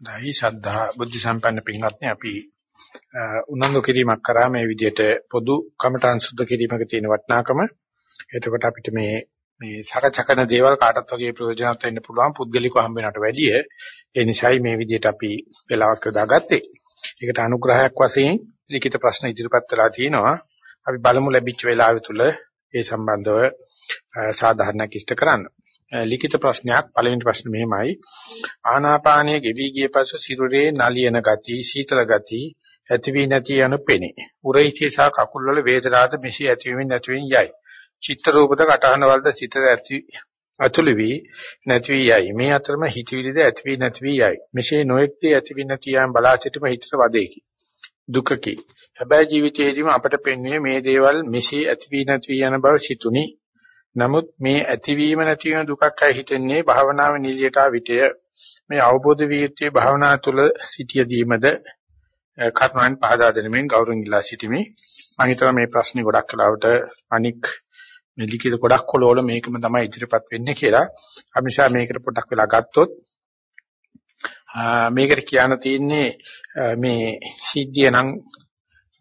දැයි ශ්‍රද්ධා බුද්ධ සම්පන්න පින්වත්නි අපි උනන්දු කිරීමක් කරා මේ විදිහට පොදු කමඨාන් සුද්ධ කිරීමක තියෙන වටිනාකම. එතකොට අපිට මේ මේ සකචකන දේවල් කාටත් වගේ ප්‍රයෝජනවත් වෙන්න පුළුවන් පුද්ගලිකව හම්බ වෙනට වැඩිය. ඒ නිසායි මේ විදිහට අපි වෙලාවක් යොදාගත්තේ. ඒකට අනුග්‍රහයක් වශයෙන් ලිඛිත ප්‍රශ්න ඉදිරිපත් වෙලා තිනවා. අපි බලමු ලැබිච්ච වෙලාව තුළ ඒ සම්බන්ධව සාධාරණයක් ඉෂ්ට කරන්න. ලිඛිත ප්‍රශ්නයක් පළවෙනි ප්‍රශ්නේ මෙහෙමයි. ආනාපානයේ ගෙවි ගිය පසු සිරුරේ නලියන ගති සීතල ගති ඇති වී නැති යන පෙනේ. උරයිචේ සහ කකුල් වල වේදනාද මෙසේ ඇතිවීමෙන් නැතිවීම යයි. චිත්ත රූපද කටහඬ වලද සිත ඇති අතුළු වී නැති වී යයි. මේ අතරම හිතවිලිද ඇති වී නැති වී යයි. මෙසේ නොඑක්දී ඇති වී නැති යම් බලා සිටීම හිතට වදේකි. දුකකි. හැබැයි ජීවිතයේදීම අපට පෙන්වන්නේ මේ දේවල් මෙසේ ඇති වී නැති වී යන බව සිතුනි. නමුත් මේ ඇතිවීම නැතිවීම දුකක්යි හිතෙන්නේ භාවනාවේ නිලියට විටය. මේ අවබෝධ වියත්තේ භාවනා තුළ සිටියදීමද කර්මයන් පහදා දෙනමින් ගෞරවයෙන් ඉල්ලා සිටිමි. මම හිතනවා මේ ප්‍රශ්නේ ගොඩක් කලාවට අනික් මේ ලිඛිත ගොඩක් කොලවල මේකම තමයි ඉදිරිපත් වෙන්නේ කියලා. අමිෂා මේකට පොඩ්ඩක් වෙලා ගත්තොත් මේකට කියන්න තියෙන්නේ මේ සිද්ධිය නම්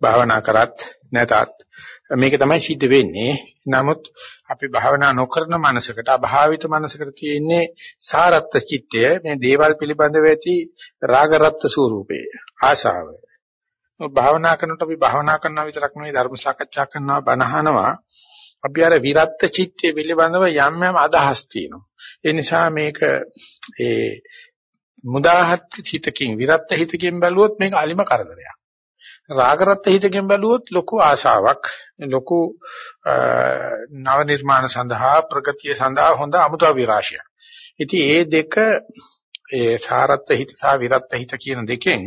භාවනා කරත් නැතත් මේක තමයි සිද්ධ වෙන්නේ. නමුත් අපි භාවනා නොකරන මනසකට අභාවිත මනසකට තියෙන්නේ සාරත්ත චිත්තය මේ දේවල් පිළිබඳව ඇති රාගරත්ත ස්වરૂපේ ආශාව. භාවනා කරනකොට අපි භාවනා කරනවා විතරක් නෙවෙයි ධර්ම සාකච්ඡා කරනවා බණහනවා අපි අර විරත්ත චිත්තය පිළිබඳව යම් යම් අදහස් තියෙනවා. ඒ නිසා මේක ඒ මුදාහත් හිතකින් විරත්ත හිතකින් බැලුවොත් මේක අලිම කරදරයක්. රාගරත් හිතකින් බැලුවොත් ලොකු ආශාවක් ලොකු නව නිර්මාණ සඳහා ප්‍රගතිය සඳහා හොඳ අමුතු විරාශියක්. ඉතින් ඒ දෙක ඒ සාරත් හිත සහ විරත් හිත කියන දෙකෙන්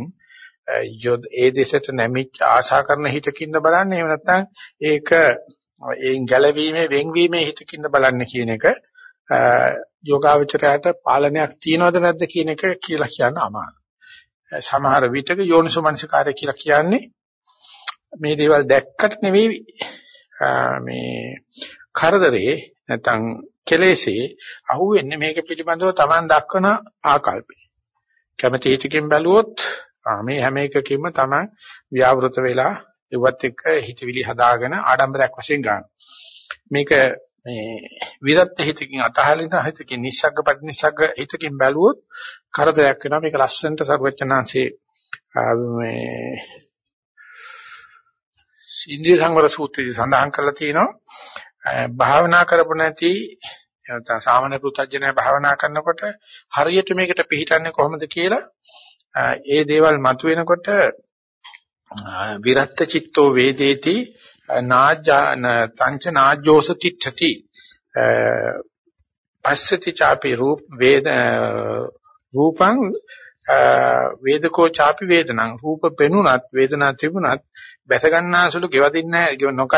යොද ඒ දෙසට නැමිච්ච ආශා කරන හිතකින්ද බලන්නේ එහෙම නැත්නම් ඒක ඒන් ගැලවීමේ වෙන්වීමේ හිතකින්ද බලන්නේ කියන එක යෝගාවචරයට පාලනයක් තියනවද නැද්ද කියන එක කියලා කියන්න අමාරුයි. සමහර විටක යෝනිසෝමනසිකාරය කියලා කියන්නේ මේ දේවල් දැක්කට නෙවෙයි මේ කරදරේ නැත්නම් කෙලෙසේ අහුවෙන්නේ මේක පිළිබඳව Taman දක්වන ආකල්පය. කැමැති හිතකින් බැලුවොත් මේ හැම එකකින්ම Taman ව්‍යවෘත වෙලා ඒවත් එක්ක හිතවිලි හදාගෙන ආඩම්බරයක් වශයෙන් ගන්නවා. මේක මේ විරත් හිතකින් අතහලින හිතකින් නිස්සග්ග පටිනිස්සග්ග හිතකින් බැලුවොත් කරදරයක් වෙනවා. මේක ලස්සනට සර්වඥාන්සේ මේ ඉන්ද්‍රිය සංවර සූත්‍රයේ සඳහන් කරලා තියෙනවා. භාවනා කරපො නැති නැත්නම් සාමාන්‍ය පුතඥය භාවනා කරනකොට හරියට මේකට පිළිටන්නේ කොහොමද කියලා ඒ දේවල් මතුවෙනකොට විරත්ත චිත්තෝ වේදේති නාජ්ජාන තංච නාජ්ජෝස තිට්ඨති. පස්සති ചാපි රූප වේද රූපං වේදකෝ ചാපි වේදනං. රූප පෙනුනත් වේදනා තිබුණත් බැස ගන්නාසුළු ගෙවදින්නේ නැහැ නොක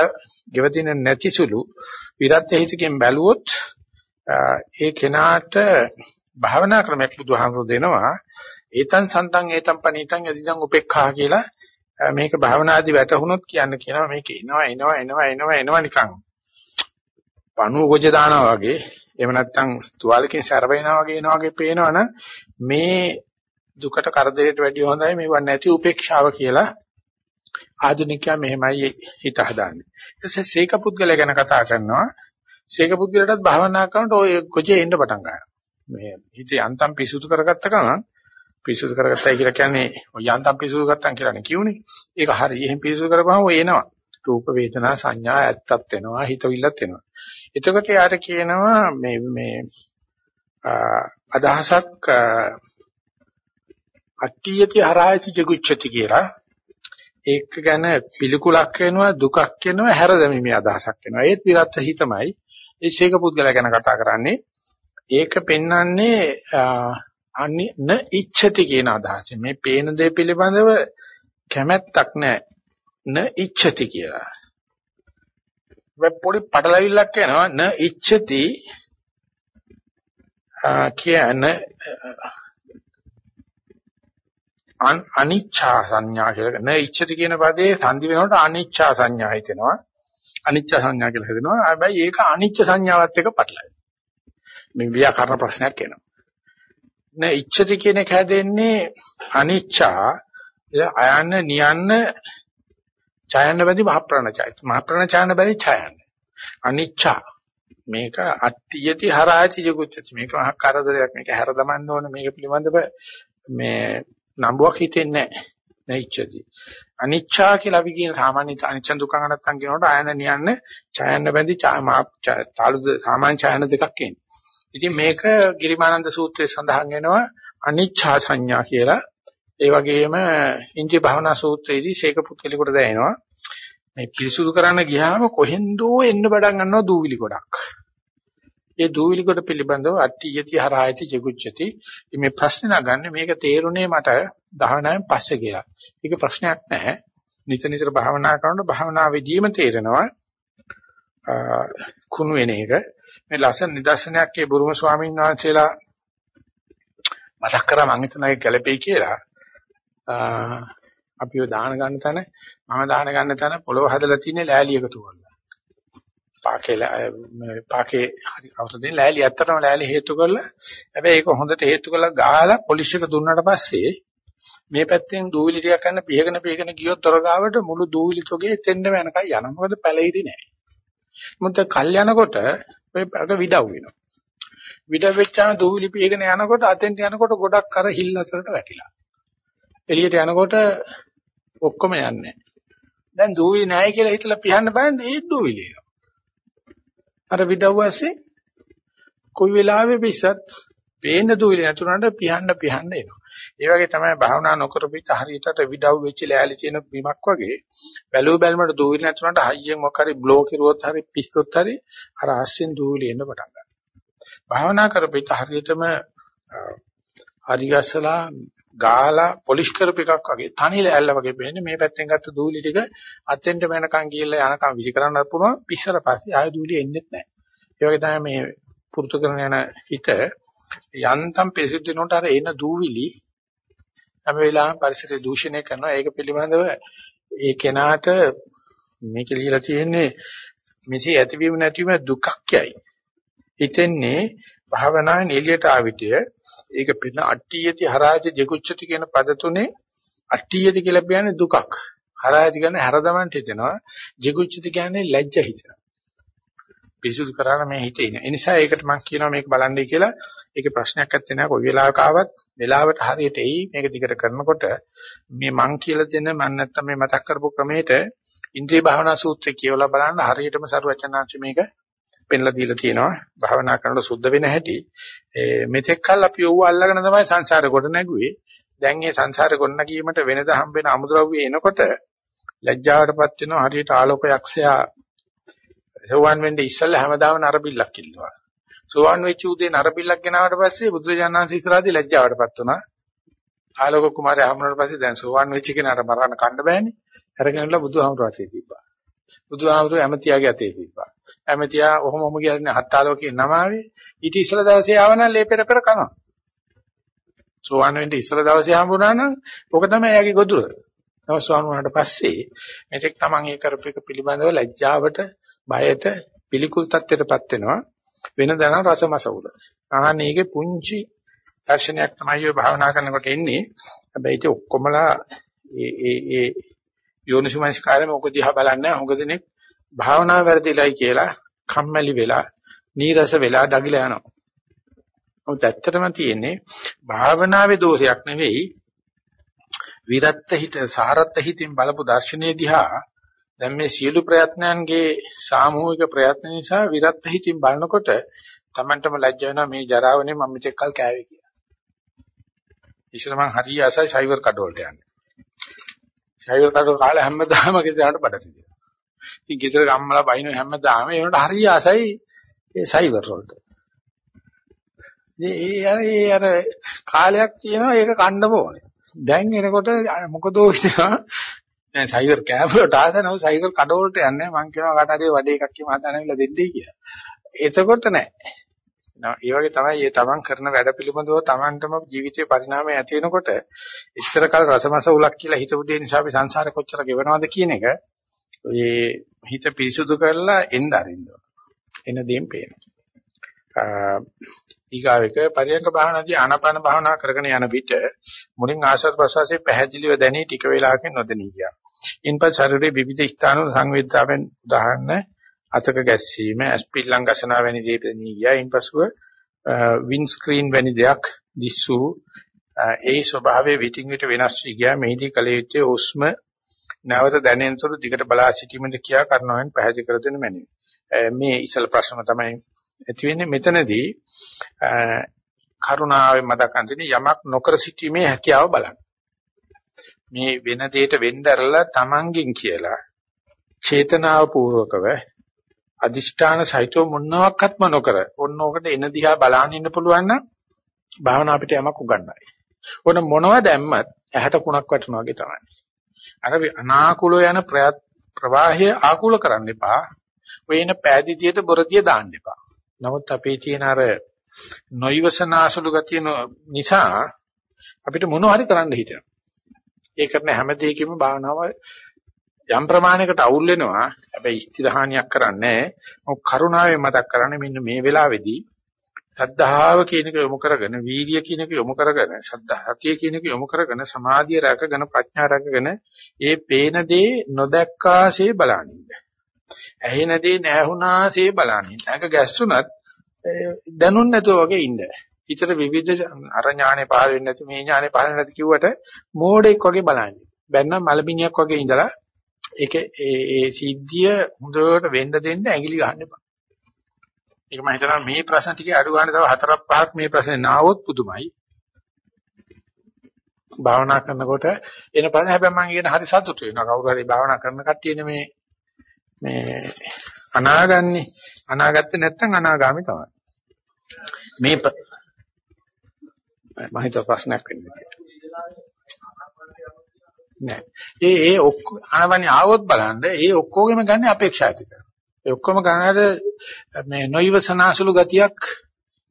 ගෙවදින්නේ නැතිසුළු විරත් හිතකින් බැලුවොත් ඒ කෙනාට භාවනා ක්‍රමයක් බුදුහාමුදුරු දෙනවා. ඒතන් සන්තං ඒතන් පනීතං යදිදං උපේක්ඛා කියලා මේක භාවනාදී වැටහුනොත් කියන්න කියනවා මේක එනවා එනවා එනවා එනවා එනවා නිකන් පණුව ගොජ දානවා වගේ එහෙම නැත්නම් තුවාලකින් සැරවෙනවා වගේ එනවා වගේ පේනවනම් මේ දුකට කරදරයට වැඩිය හොඳයි මේව නැති උපේක්ෂාව කියලා ආධුනිකයා මෙහෙමයි හිත හදාන්නේ. ඊට පස්සේ සීක පුද්ගලයා ගැන කතා කරනවා. සීක පුද්ගලයාටත් භාවනා කරනකොට ඔය ගොජේ එන්න පටන් ගන්නවා. මේ හිතේ අන්තම් පිසුදු කරගත්ත ගමන් පිරිසුදු කරගත්තයි කියලා කියන්නේ ඔය යන්තම් පිරිසුදු ගත්තා කියලානේ කියුනේ. ඒක හරි. එහෙන් පිරිසුදු කරපුවම ඔය එනවා. රූප වේදනා සංඥා ඇත්තක් වෙනවා, හිතවිල්ලක් වෙනවා. එතකොට යාට කියනවා මේ මේ අදහසක් අට්ඨියති හරායති ජගුච්ඡති කියලා. ඒක ගැන පිළිකුලක් වෙනවා, දුකක් වෙනවා, හැරදැමීමේ අදහසක් වෙනවා. ඒත් විරත් හිතමයි. ඒ ශේක පුද්ගලයා ගැන කතා කරන්නේ. ඒක පෙන්වන්නේ අනි න ඉච්ඡති කියන අදහසෙන් මේ පේන දේ පිළිබඳව කැමැත්තක් නැහැ න ඉච්ඡති කියලා. වෙබ් පොඩි පටලවිල්ලක් යනවා න ඉච්ඡති කියන අනිච්ඡා සංඥා කියලා න ඉච්ඡති කියන පදේ සංදි වෙනකොට අනිච්ඡා සංඥා හිතෙනවා. අනිච්ච සංඥා කියලා හිතෙනවා. හැබැයි ඒක අනිච්ච සංඥාවත් එක්ක පටලයි. මේ ව්‍යාකරණ ප්‍රශ්නයක් එනවා. න ඉච්ඡති කියන එක හැදෙන්නේ අනිච්චා අයන්න නියන්න ඡයන්න බැඳි මහ ප්‍රණචය. මහ ප්‍රණචයන බැඳි ඡයන්න. අනිච්චා මේක අට්ඨියති හරාචි ජුච්චති මේක මහ කරදරයක් මේක හැර දමන්න ඕන මේක පිළිබඳව මේ නම්බුවක් හිතෙන්නේ නැහැ. නැයිච්චති. අනිච්චා කියලා අපි කියන සාමාන්‍ය අනිච්ච දුක්ඛ නැත්තම් කියනකොට ආයන නියන්න ඡයන්න බැඳි තාලුද සාමාන්‍ය ඡයන දෙකක් එන්නේ. ඉතින් මේක ගිරිමානන්ද සූත්‍රයේ සඳහන් වෙනවා අනිච්චා සංඥා කියලා. ඒ වගේම ඉන්ද්‍රිය භාවනා සූත්‍රයේදී ශේක පුත්කලෙකට දැනෙනවා. මේ පිරිසුදු කරන්න ගියාම කොහෙන්දෝ එන්න පටන් ගන්නවා දූවිලි ගොඩක්. ඒ දූවිලි කොට පිළිබඳව අට්ඨියති හරායති ජිගුච්ඡති මේ ප්‍රශ්නේ නගන්නේ මේක තේරුනේ මට 19න් පස්සේ කියලා. ඒක ප්‍රශ්නයක් නැහැ. නිතර නිතර භාවනා කරනකොට භාවනාවේදීම තේරෙනවා කුණු වෙන එක. මේ ලස්සන නිදර්ශනයක් ඒ බුරුම ස්වාමීන් වහන්සේලා මතක් කරා මම හිතනවා ඒක ගැළපෙයි කියලා. අපිව දාන ගන්න තැන මම දාන ගන්න තැන පොළොව හදලා තියෙන ලෑලි එකතු කරලා. පාකේ පාකේ හරි අවුරුද්දෙන් ලෑලි ඇත්තටම ලෑලි හේතු කරලා හැබැයි ඒක හොඳට හේතු කරලා ගහලා පොලිෂ් එක දුන්නාට පස්සේ මේ පැත්තෙන් දූවිලි ටිකක් ගන්න පිහගෙන පිහගෙන ගියොත් තොර ගාවට මුළු දූවිලි තොගේ එතෙන්ම යනකම් යනවා මොකද පැලිරි නෑ මුත් කල් යනකොට ඔය අග විඩව් වෙනවා. විඩව් වෙච්චාම දූවිලි පිහගෙන යනකොට අතෙන්ට යනකොට ගොඩක් අර හිල් අතරට වැටිලා. එළියට යනකොට ඔක්කොම යන්නේ. දැන් දූවිලි නැහැ කියලා හිතලා පිහන්න බෑනේ ඒ දූවිලි එනවා. අර විදව්වසේ කොයි වෙලාවෙ පිස්සත් පේන්න දුවිලි නැතුණාට පියන්න පියන්න එනවා. ඒ වගේ තමයි භාවනා නොකරපිට හරියට විදව් වෙච්ච ලෑලි තියෙන බිමක් වගේ බැලුව බැලමට දුවිලි නැතුණාට හයියෙන් මොකක් හරි බ්ලෝ කිරුවොත් හරි පිස්සොත් හරි අර ආස්සෙන් දුවිලි එන්න පටන් ගන්නවා. භාවනා කරපිට හරියටම හරිගස්සලා ගාලා පොලිෂ් කරපු එකක් වගේ තනිල ඇල්ල වගේ පේන්නේ මේ පැත්තෙන් ගත්ත දූලි ටික අතෙන්ට වෙනකන් ගිහලා යනකම් විසි කරන්නත් පුළුවන් පිස්සර පස්සේ ආය දූලි එන්නේ නැහැ. ඒ වගේ තමයි මේ පුරුදු කරන යන හිත යන්තම් පිරිසිදු වෙනකොට අර එන දූවිලි හැම වෙලාවෙම පරිසරය දූෂණය කරනවා. ඒක පිළිබඳව ඒ කෙනාට මේක ලියලා තියෙන්නේ මෙසේ ඇතිවීම නැතිවීම දුකක් යයි. හිතෙන්නේ භාවනාවෙන් එළියට ආවිතය ඒක පින අට්ඨියති හරාජ ජෙකුච්චති කියන පද තුනේ අට්ඨියති කියලා කියන්නේ දුකක්. හරාජ කියන්නේ හැරදමන්ට හිතෙනවා. ජෙකුච්චති කියන්නේ ලැජ්ජ හිතෙනවා. පිරිසුදු කරාන මේ හිතේ ඉන්නේ. ඒ නිසා ඒකට මම කියනවා මේක බලන්නයි කියලා. ඒකේ ප්‍රශ්නයක් නැත්තේ නෑ. කොයි වෙලාවක ආවත් වෙලාවට හරියට එයි. මේක දිගට කරනකොට මේ මං කියලා දෙන මම නැත්තම් මේ මතක් කරපු ක්‍රමයට ඉන්ද්‍රිය භාවනා සූත්‍රය කියවලා බලන්න හරියටම සරුවචනාංශ මේක පෙන්ලා දීලා තියෙනවා භාවනා කරනකොට සුද්ධ වෙන හැටි මෙතෙක් කල් අපි යෝව අල්ලගෙන තමයි සංසාරේ කොට නැගුවේ දැන් මේ සංසාරේ කොට නැගීමට වෙනද හම්බෙන අමුද්‍රව්‍ය එනකොට ලැජ්ජාවටපත් වෙනවා හරියට ආලෝක යක්ෂයා සෝවන් වෙන්නේ ඉස්සල්ලා හැමදාම නරබිල්ලක් ඉල්ලුවා සෝවන් වෙච්ච උදේ නරබිල්ලක් ගෙනාවට පස්සේ බුදුරජාණන් වහන්සේ ඉස්සරහදී ලැජ්ජාවටපත් වුණා ආලෝක කුමාරයා හමුනට පස්සේ දැන් සෝවන් වෙච්ච කෙනාට මරන්න කන්න බෑනේ අරගෙනලා බුදුහාමුදුරුවෝ අතේ තිබ්බා බුදුහාමුදුරුවෝ ඇමතියාගේ අතේ තිබ්බා ඇමතියා ඔහොම ඔහොම කියන්නේ හත්තාලෝ කියන නම ආවේ. ඊට ඉස්සල දවසේ ආවනම් ලේ පෙර පෙර කනවා. සෝවන් වෙන්න ඉස්සල දවසේ හම්බුණා නම් ඕක තමයි එයාගේ ගොදුර. තව සෝවන් වුණාට පස්සේ මේක තමන් ඒ කරපු එක පිළිබඳව ලැජ්ජාවට, බයට, පිළිකුල් තත්ත්වයටපත් වෙනවා. වෙනදා රසමස උල. ආහනේ ඒකේ පුංචි දර්ශනයක් තමයි ඔය භාවනා කරනකොට එන්නේ. හැබැයි ඒක ඔක්කොමලා ඒ ඒ ඒ යෝනිසුමනස්කාරය මොකද දිහා බලන්නේ හොඟ දෙනෙක් භාවනාව වැරදිලයි කියලා කම්මැලි වෙලා නීරස වෙලා දගිලා යනවා. මොකද ඇත්තටම තියෙන්නේ භාවනාවේ දෝෂයක් නෙවෙයි විරත්ත හිත සාරත්ත හිතින් බලපු දර්ශනයේ දිහා දැන් මේ සියලු ප්‍රයත්නයන්ගේ සාමූහික ප්‍රයත්න නිසා විරත්ත හිතින් බලනකොට Tamanටම ලැජ්ජ වෙනවා මේ ජරාවනේ මම මෙතෙක් කල් කෑවේ කියලා. ඉතින් මම හරිය ආසයි සයිවර් කඩවලට යන්නේ. සයිවර් කඩවල කාලේ හැමදාම ගෙදරට බඩට ඉතින් ගෙදර අම්මලා බයින හැමදාම ඒ වුණාට හරිය ආසයි ඒ සයිබර් වලට. ඒ අර ඒ අර කාලයක් තියෙනවා ඒක කණ්ඩම ඕනේ. දැන් එනකොට මොකදෝ හිතනවා දැන් සයිබර් කෑම වලට ආස නෝ සයිබර් කඩ වලට යන්නේ මං කියනවා කාට හරි වැඩේ එකක් කියම හදානවිලා දෙන්නයි කියලා. එතකොට නෑ. ඒ වගේ තමයි මේ තමන් කරන වැඩ පිළිබඳව තමන්ටම ජීවිතේ පරිණාමය ඇති වෙනකොට ඉස්සර කල රසමස උලක් කියලා හිතපු දේ නිසා අපි සංසාරේ කොච්චර ගෙවනවද කියන එක ඔය හිත පිරිසුදු කරලා එන්න අරින්න එන දේම් පේනවා. ඊගාවෙක පරියංග භාවනාදී ආනාපාන භාවනා කරගෙන යන විට මුලින් ආශ්වාස ප්‍රශ්වාසයේ පැහැදිලිව දැනී ටික වේලාවකින් නොදෙනී ගියා. ඉන්පසු ශරීරයේ විවිධ ස්ථානවල සංවේදතාවෙන් උදාහරණ අතක ගැස්සීම, ඇස්පිල්ලම් ගසනා වැනි දේ දැනී ගියා. ඉන්පසුව වින් ස්ක්‍රීන් වැනි දෙයක් දිස්සු ඒ ස්වභාවයේ විටින් විට වෙනස් වී ගියා. මෙහිදී කල යුත්තේ උස්ම නැවත දැනෙනතුරු දිගට බලා සිටීමද කියා කරනවෙන් පැහැදිලි කර දෙන්න මැනවි. මේ ඉසල ප්‍රශ්න තමයි ඇති වෙන්නේ මෙතනදී කරුණාවෙන් මතක් අන්තිනේ යමක් නොකර සිටීමේ හැකියාව බලන්න. මේ වෙන දෙයකට වෙnderලා තමන්ගෙන් කියලා චේතනාව පූර්වකව අදිෂ්ඨාන සහිතව මොනවාක්වත්ම නොකර ඔන්නෝකට එන දිහා බලන් ඉන්න පුළුවන් නම් භාවනා අපිට යමක් උගන්වයි. ඕන මොනවද දැම්මත් ඇහැට කුණක් වටනවා වගේ තමයි. අර අනාකූල යන ප්‍රවාහය ආකූල කරන්න එපා. ඔය එන පෑදීතියට බොරදිය දාන්න එපා. නමුත් අපේ තියෙන අර නොයවසනාසුළු ගතිය නිසා අපිට මොනව හරි කරන්න හිතෙනවා. ඒ කරන හැම දෙයකම භාවනාව යම් ප්‍රමාණයකට අවුල් වෙනවා. හැබැයි ස්ථිරහානියක් කරන්නේ නැහැ. කරුණාවෙන් මතක් කරන්නේ මෙන්න මේ වෙලාවේදී සද්ධාව කියන එක යොමු කරගෙන, වීර්ය කියන එක යොමු කරගෙන, සද්ධාතිය කියන එක යොමු කරගෙන, සමාධිය රැකගෙන, ප්‍රඥා රැකගෙන, ඒ පේන දේ නොදැක්කාසේ බලනින්න. ඇහෙන දේ නැහුණාසේ බලනින්න. ඒක ගැස්සුණත් දැනුන් නැතුව වගේ ඉන්න. හිතට විවිධ අර ඥානෙ පහල වෙන්නේ නැති මේ ඥානෙ පහල නැති කිව්වට මෝඩෙක් වගේ බලන්නේ. බැන්න මලබිනියක් වගේ ඉඳලා ඒක ඒ ඒ සිද්ධිය හොඳට වෙන්න දෙන්න ඇඟිලි ගන්න එපා. ඒක මම හිතනවා මේ ප්‍රශ්න ටිකේ අඩු ගන්න තව හතරක් පහක් මේ ප්‍රශ්නේ නාවොත් පුදුමයි. භාවනා කරනකොට එන පණ හැබැයි මම කියන හරි සතුටු වෙනවා. කවුරු හරි භාවනා කරන කට්ටියනේ මේ මේ අනාගන්නේ අනාගත්තේ නැත්නම් අනාගාමී තමයි. මේ මම හිතුව ප්‍රශ්නයක් වෙන්නේ නෑ. ඒ ඒ ඔක්කොම අනවන්නේ ආවොත් බලන්න ඒ ඔක්කොගෙම ගන්න අපේක්ෂා ටික. ඒ ඔක්කොම ගන්නට මේ නොයවසනාසුළු ගතියක්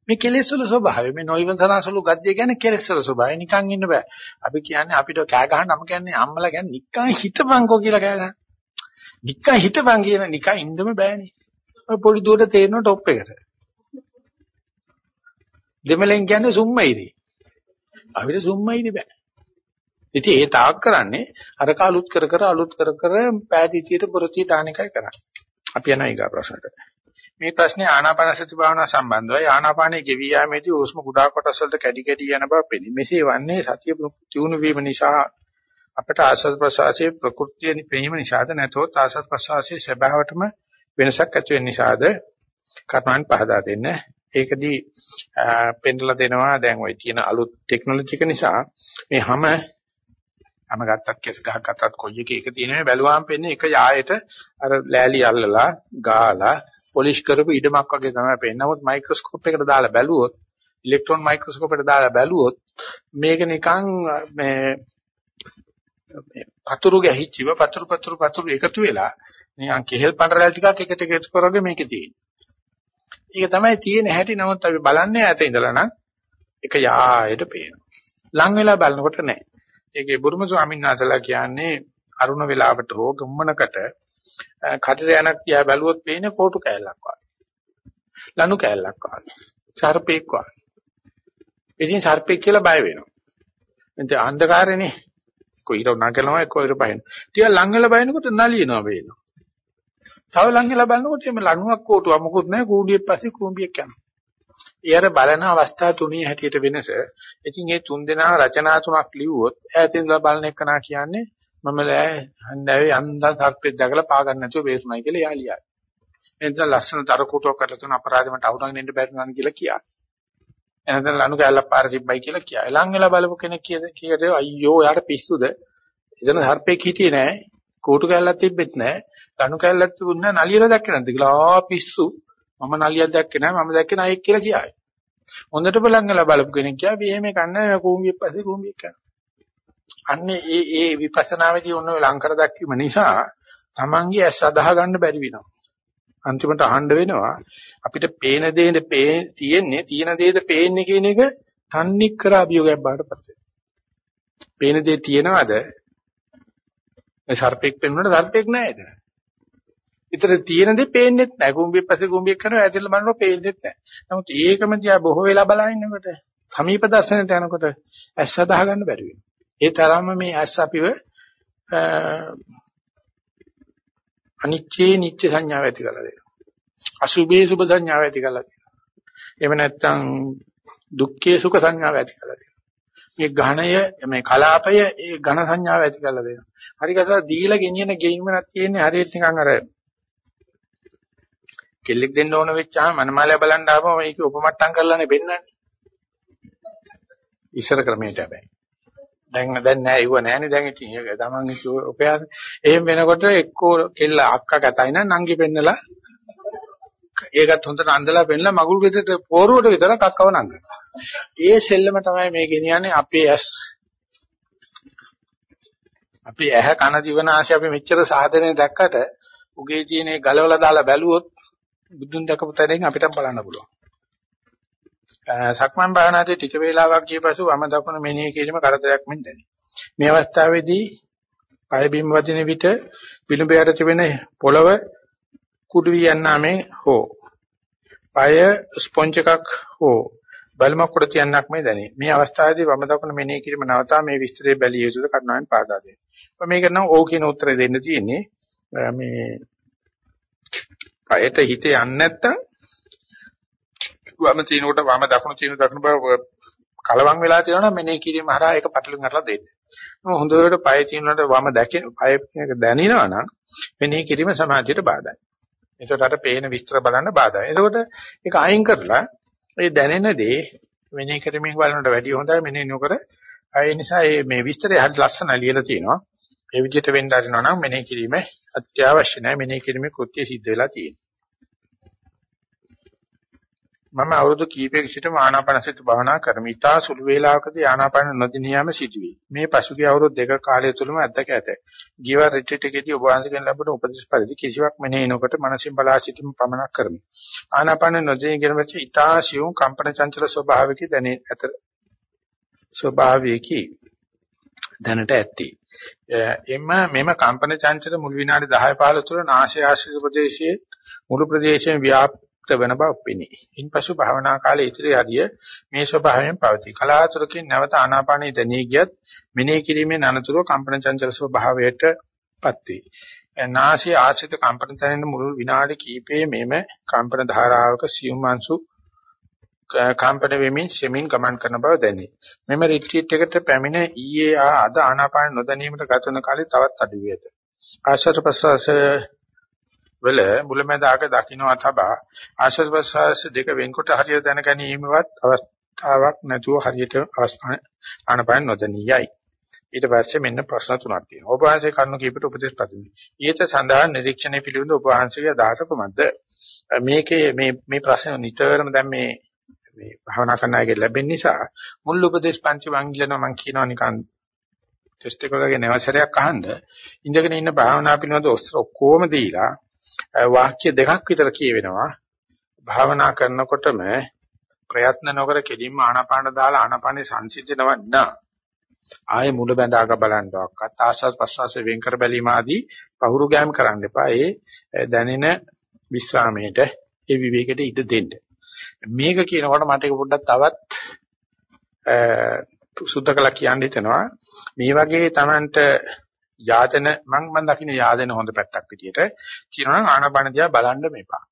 මේ කෙලෙස් වල ස්වභාවය. මේ නොයවසනාසුළු ගතිය කියන්නේ කෙලෙස් වල ස්වභාවය. නිකන් ඉන්න බෑ. අපි කියන්නේ අපිට කෑ ගහන්න නම් කියන්නේ අම්මලා කියන්නේ නිකන් හිතපන්කෝ කියලා කෑ ගන්න. නිකන් හිතපන් කියන නිකන් ඉන්නම බෑනේ. ඔය පොඩි දුවට තේරෙන টොප් එකට. දෙමළෙන් කියන්නේ සුම්මයිරි. අපිට සුම්මයිරි බෑ. ඉතින් ඒ තාක් කරන්නේ අරක අලුත් කර කර අලුත් කර කර පෑදීතියට පුරතිය දාන එකයි කරන්නේ. අපි යනවා ඊගා ප්‍රශ්නට. මේ ප්‍රශ්නේ ආනාපාන සති භාවනා සම්බන්ධවයි. ආනාපානයේ ගෙවි යාමේදී උස්ම කුඩා කොටස් වලට කැඩි කැඩි යන බව පෙනේ. මෙසේ වන්නේ සතිය තියුණු වීම නිසා අපිට ආස්වාද ප්‍රසවාසයේ ප්‍රകൃතිය පෙනීම නිසාද නැතොත් ආස්වාද ප්‍රසවාසයේ ස්වභාවයටම වෙනසක් ඇති වෙන නිසාද කර්මයන් පහදා දෙන්න. ඒකදී පෙන්ලා දෙනවා දැන් ওই තියෙන අලුත් ටෙක්නොලොජි එක නිසා මේ හැම හැම ගත්තත් කෙස් ගහක් අතත් කොයි එක එක තියෙනවා බැලුවාම පෙන්නේ එක යායට අර ලෑලි අල්ලලා ගාලා පොලිෂ් කරපු ඉඩමක් වගේ තමයි පේන්නේ. නමුත් මයික්‍රොස්කෝප් එකට දාලා බැලුවොත් ඉලෙක්ට්‍රෝන මයික්‍රොස්කෝප් එකට දාලා බැලුවොත් මේක නිකන් මේ පතුරු ගැහිච්චිව පතුරු පතුරු පතුරු එකතු වෙලා නිකන් කෙහෙල් පඬරල් ටිකක් එකට එකතු කරගෙන මේකේ තියෙන්නේ. ඒක තමයි තියෙන හැටි නමුත් අපි බලන්නේ ඈත ඉඳලා නම් එක යායට පේනවා. ලං වෙලා බලනකොට නෑ. ඒකේ බුරුම ස්වාමීන් වහන්සේලා කියන්නේ අරුණ වේලාවට හෝ ගම්මනකට කටට යනක් තියා බැලුවොත් පේන්නේ ෆෝටෝ කෑල්ලක් වගේ. ලනු කෑල්ලක් වගේ. සර්පෙක් වගේ. ඉතින් සර්පෙක් කියලා බය වෙනවා. එතන අන්ධකාරනේ කොයිර නගලනවා කොයිර බහින. ටික ලං වෙලා බහිනකොට නලියනවා වේනවා. තව ලං වෙලා බලනකොට එimhe ලණුවක් කෝටුවක් මොකුත් නැහැ කූඩියක් පස්සේ කූඹියක් යනවා. ඊයර බලන අවස්ථා තුනේ හැටියට වෙනස. ඉතින් මේ තුන් දෙනා රචනා තුනක් ලිව්වොත් ඈතින්දලා බලන එක නා කියන්නේ මම දැන් හන්දෑවේ යන්දා සර්පෙක් දැකලා පා ගන්න නැතුව බේරුණයි කියලා එයා ලියයි. එතන ලස්සන තරකුටුවක් කරලා තුන අපරාධෙමට අවුරගෙන ඉන්න බැරි නම් කියලා කියා. එනතන ලනු කැලක් පාර තිබ්බයි කියලා කියා. එලන් වෙලා බලපු කෙනෙක් කියද කීයද අයියෝ යාට පිස්සුද? එතන සර්පෙක් හිටියේ නෑ. කෝටු කැලක් තිබ්බෙත් නෑ. ලනු කැලක් තිබුණා නලියලා දැක්කේ නැද්ද කියලා. ආ පිස්සු. මම නලියක් දැක්කේ නෑ. මම දැක්කේ නෑ කියලා කියායි. හොඳට බලන් වෙලා බලපු කෙනෙක් කියා "මේ එහෙම කන්නේ කූඹියක් පස්සේ කූඹියක් යනවා." අන්නේ ඒ ඒ විපස්සනාවේදී ඔන්න ලං කර දැක්වීම නිසා Tamange ඇස් අදාහ ගන්න බැරි වෙනවා. අන්තිමට අහන්න වෙනවා අපිට පේන දේද තියෙන්නේ තියෙන දේද පේන්නේ කියන එක තන්නේ කර අභියෝගයක් බාටපත් වෙනවා. පේන දේ තියෙනවද? මේ සර්පෙක් පෙන්වන්නට සර්පෙක් නෑ එතන. විතර තියෙන දේ පේන්නේ නැහැ. කුඹිය පස්සේ කුඹියක් කරනවා ඇතුළේ බලනකොට පේන්නේ නැහැ. නමුත් ඒකම දිහා බොහෝ වෙලා බලනකොට සමීප දර්ශනයට යනකොට ඇස් අදාහ ගන්න බැරි වෙනවා. ඒ තරම්ම මේ ඇස් අපිව අනිච්චේ නිච්ච සංඥාව ඇති කරලා දෙනවා. අසුභේ සුභ සංඥාව ඇති කරලා දෙනවා. එහෙම නැත්නම් දුක්ඛේ සුඛ සංඥාව ඇති කරලා දෙනවා. මේ ඝණය මේ කලාපය ඒ ඝන සංඥාව ඇති කරලා දෙනවා. හරි කසලා දීලා ගෙනියන ගෙයිමක් තියෙන්නේ හරියට නිකන් අර කෙල්ලෙක් දෙන්න ඕන වෙච්චාම මනමාලය බලන්න ආවම මේක උපමට්ටම් කරලානේ බෙන්නන්නේ. ඉස්සර ක්‍රමයට හැබැයි. දැන් දැන් නෑ ඉව නෑනේ දැන් ඉතින් ඒක තමන් ඉතින් ඔපයාස. එහෙම වෙනකොට එක්කෝ කෙල්ල අක්කා කතයි නම් නංගි පෙන්නලා ඒකත් හොඳට අඳලා පෙන්නලා මගුල් ගෙදරට පෝරුවට විතරක් අක්කව නංගනවා. ඒ සෙල්ලම තමයි මේ ගෙනියන්නේ අපේ ඇස්. අපි ඇහ කන දිවනාශය අපි මෙච්චර සාධනෙ දැක්කට උගේ තියෙන ගලවලා දාලා බැලුවොත් බුදුන් දැකපු තැනින් අපිට බලන්න පුළුවන්. සක්මන් භාවනාවේ ටික වේලාවක් ගිය පසු වම දකුණ මෙනෙහි කිරීම කරදරයක් මෙන් දැනේ. මේ අවස්ථාවේදී පය බිම් වදින විට පිළිඹ යට තිබෙන පොළව කුඩු වී යන්නාමේ හෝ පය ස්පොන්ජ් එකක් හෝ බලමක් උඩ තියන්නක් මේ දැනේ. මේ අවස්ථාවේදී වම දකුණ මෙනෙහි කිරීම නවතා මේ විස්තරය බැලිය යුතුද කරුණාවෙන් පාදා දෙන්න. මේක නම් ඕ කියන උත්තරය දෙන්න තියෙන්නේ. මේ පයට හිත යන්නේ නැත්තම් වම තිනකොට වම දකුණු තිනු දකුණු බව කලවම් වෙලා තියෙනවා නම් මෙනේ කිරීම හරහා ඒක පටලුම් කරලා දෙන්න. හොඳට පය තිනුනට වම දැකේ පය දැනිනවා නම් මෙනේ කිරීම සමාධියට බාධායි. ඒකට අර පේන විස්තර බලන්න බාධායි. ඒකට ඒක අයින් කරලා ඒ දැනෙන දේ මෙනේ කිරීමෙන් බලනට වැඩිය හොඳයි මෙනේ නොකර ඒ නිසා මේ විස්තරය හරි ලස්සනයි ලියලා තියෙනවා. ඒ විදිහට වෙන්න හදනවා නම් මෙනේ කිරීම අත්‍යවශ්‍ය නැහැ. මෙනේ කිරීමේ කෘත්‍ය සිද්ධ වෙලා තියෙනවා. මම අවුරුදු කීපයක සිට ආනාපානසති භාවනා කරමි. ඊටා සුළු වේලාවකදී ආනාපාන නොදිනියම සිදුවේ. මේ පසුගිය අවුරුදු දෙක කාලය තුලම අත්දැක ඇත. ගියව රිට්‍රීට් එකේදී ඔබ වහන්සේගෙන් ලැබුණ උපදෙස් පරිදි කිසිවක් මෙනෙහි නොකොට මනසින් බලා සිටීම පමණක් කරමි. ආනාපාන නොදිනිය කියන පස්සේ ඊටා සියුම් කම්පන චංචල ස්වභාවයක දැනේ ඇත. ස්වභාවයකී දැනට ඇති. එම මෙම කම්පන චංචල මුල් විනාඩි 10 15 තුළ නාසය ආශ්‍රිත ප්‍රදේශයේ මුළු ප්‍රදේශයෙන් ව්‍යාප්ත වන බව පෙනේ. ඉන්පසු භාවනා කාලයේ ඉතිරි හරිය මේ ස්වභාවයෙන් පවතී. කලාතුරකින් නැවත ආනාපානයේ දැනී ගියත් මෙනෙහි කිරීමේ අනතුරුව කම්පන චංචල ස්වභාවයටපත් වේ. නාසයේ ආශ්‍රිත කම්පන තැනෙන මුළු විනාඩි කිහිපයේ මෙම කම්පන ධාරාවක සියුම් අංශු කම්පන වෙමින් ශෙමින් ගමන් කරන බව දැනේ. මෙම රිට්‍රීට් එකට පැමිණ ඊයේ අද ආනාපාන නොදැනීමට ගතන කාලේ තවත් අඩු වේද. ආශ්වාස ප්‍රශ්වාස වල මුලැමැදාක දකින්නවා තබා ආශ්වාස ප්‍රශ්වාස දෙක වෙන්කොට හරියට දැන ගැනීමවත් අවස්ථාවක් නැතුව හරියට ආනාපාන නොදැනියයි. ඊට පස්සේ මෙන්න ප්‍රශ්න තුනක් තියෙනවා. ඔබ වහන්සේ කරුණු කීපට උපදේශ ප්‍රතිමි. ඊට සඳහා නිරීක්ෂණය පිළිබඳ ඔබ වහන්සේගේ අදහස කොහොමද? මේකේ මේ මේ ප්‍රශ්න නිතරම දැන් මේ මේ භාවනා කරන අයගේ ලැබෙන නිසා මුල් උපදේශ පංච වංගිලන මම කියනවා නිකන් ටෙස්ට් එක වගේ නැවසරයක් අහන්න ඉඳගෙන ඉන්න භාවනා පිළිබඳ ඔක්කොම දීලා වාක්‍ය දෙකක් විතර කියවෙනවා. භාවනා කරනකොටම ප්‍රයත්න නොකර කෙලින්ම ආනාපාන දාලා ආනාපානේ සංසිඳනවන්න ආයේ මුල බැඳාක බලන්නවක්වත් ආස්වාද ප්‍රසවාස වෙන් කර බැලීම ආදී පහුරු ගෑම් කරන්න එපා. ඒ දැනෙන විස්රාමයට ඒ විවේකයට ඉඩ දෙන්න. මේක කියනකොට මට ඒක පොඩ්ඩක් තවත් සුද්ධ කළා කියන්න හිතෙනවා. මේ වගේ Tamanට යාදන මම මම දකින්න යාදන හොඳ පැත්තක් විදියට කියනවා නම් ආනාපාන දිහා බලන්න මේපා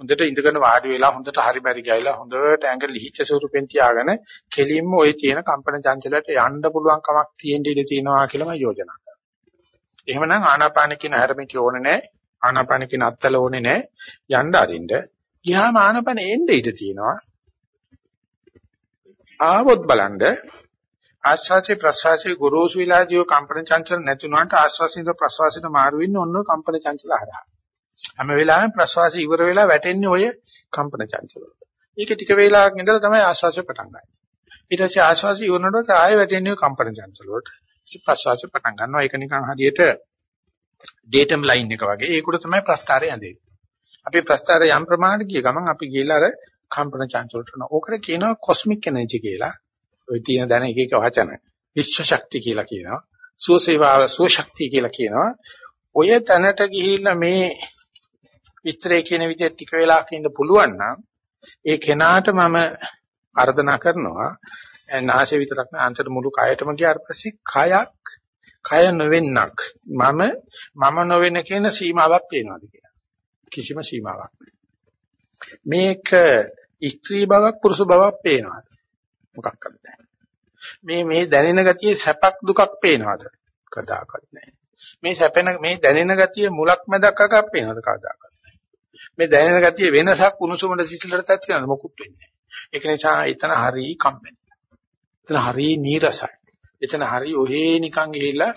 හොඳට ඉඳගෙන වාඩි වෙලා හොඳට හරි බැරි ගියලා හොඳට ඇඟ ලිහිච්ච ස්වරූපෙන් තියාගෙන කෙලින්ම ওই තියෙන කම්පන චංචලයට යන්න පුළුවන් කමක් තියෙන්න ඉඩ තියෙනවා කියලා මම යෝජනා කරනවා. එහෙමනම් ආනාපාන කියන හැරමිටි ඕනේ නැහැ. ආනාපාන කියන අත්තල ඕනේ නැහැ. යන්න අරින්න. ගියාම ආනපන එන්නේ ඉඳ තියෙනවා. ආවොත් බලන්න ආශ්වාසයේ ප්‍රශ්වාසයේ ගොරෝසු විලාදියෝ කම්පන චංචල නැතුණාට ආශ්වාසයේ ප්‍රශ්වාසයට මාරු වෙන්නේ ඔන්න කම්පන චංචල හරහා. හැම වෙලාවෙම ප්‍රශ්වාසය ඉවර වෙලා වැටෙන්නේ ඔය කම්පන චංචල වලට. ඒක ටික වේලාවක් ඉඳලා තමයි ආශ්වාසය පටන් ගන්නේ. ඊට පස්සේ ආශ්වාසය ඉවරනකොට ආයෙ වැටෙන්නේ කම්පන චංචල වලට. ඉතින් ප්‍රශ්වාසය පටන් ගන්නවා. ඒක නිකන් හරියට ඩේටම් ලයින් එක වගේ. ඒකට තමයි ප්‍රස්තාරය ඇඳෙන්නේ. අපි ප්‍රස්තාරය යම් ප්‍රමාණයකට ගිය ගමන් අපි ගිහලා අර කම්පන චංචලට යනවා. ඕකට කියනවා කොස්මික් එනර්ජි කියලා. ඔය තියෙන දැන එක එක වචන. විශ්ව ශක්තිය කියලා කියනවා. සුවසේවාව සුව ශක්තිය කියලා කියනවා. ඔය තැනට ගිහිල්ලා මේ විස්තරය කියන විදිහට ටික වෙලාවක් ඉන්න පුළුවන් නම් ඒ කෙනාට මම ආර්දනා කරනවා නාසය විතරක් නෑ අන්තර මුළු කයටම ගියාට පස්සේ කයක් කය නොවෙන්නක් මම මම නොවෙන කියන සීමාවක් පේනවාද කියලා කිසිම සීමාවක් මේක ස්ත්‍රී බවක් පුරුෂ බවක් පේනවාද මොකක්වත් නැහැ. මේ මේ දැනෙන ගතියේ සැපක් දුකක් පේනවාද? කදාකත් නැහැ. මේ සැපෙන මේ දැනෙන ගතිය මුලක් මැදක් අගක් පේනවාද? කදාකත් නැහැ. මේ දැනෙන ගතිය වෙනසක් උණුසුමට සිසිලට තත් කරනද මොකුත් වෙන්නේ නැහැ. ඒක නිසා එතන හරි කම්මැලි. එතන හරි නීරසයි. එතන හරි ඔහේ නිකන් ගිහිල්ලා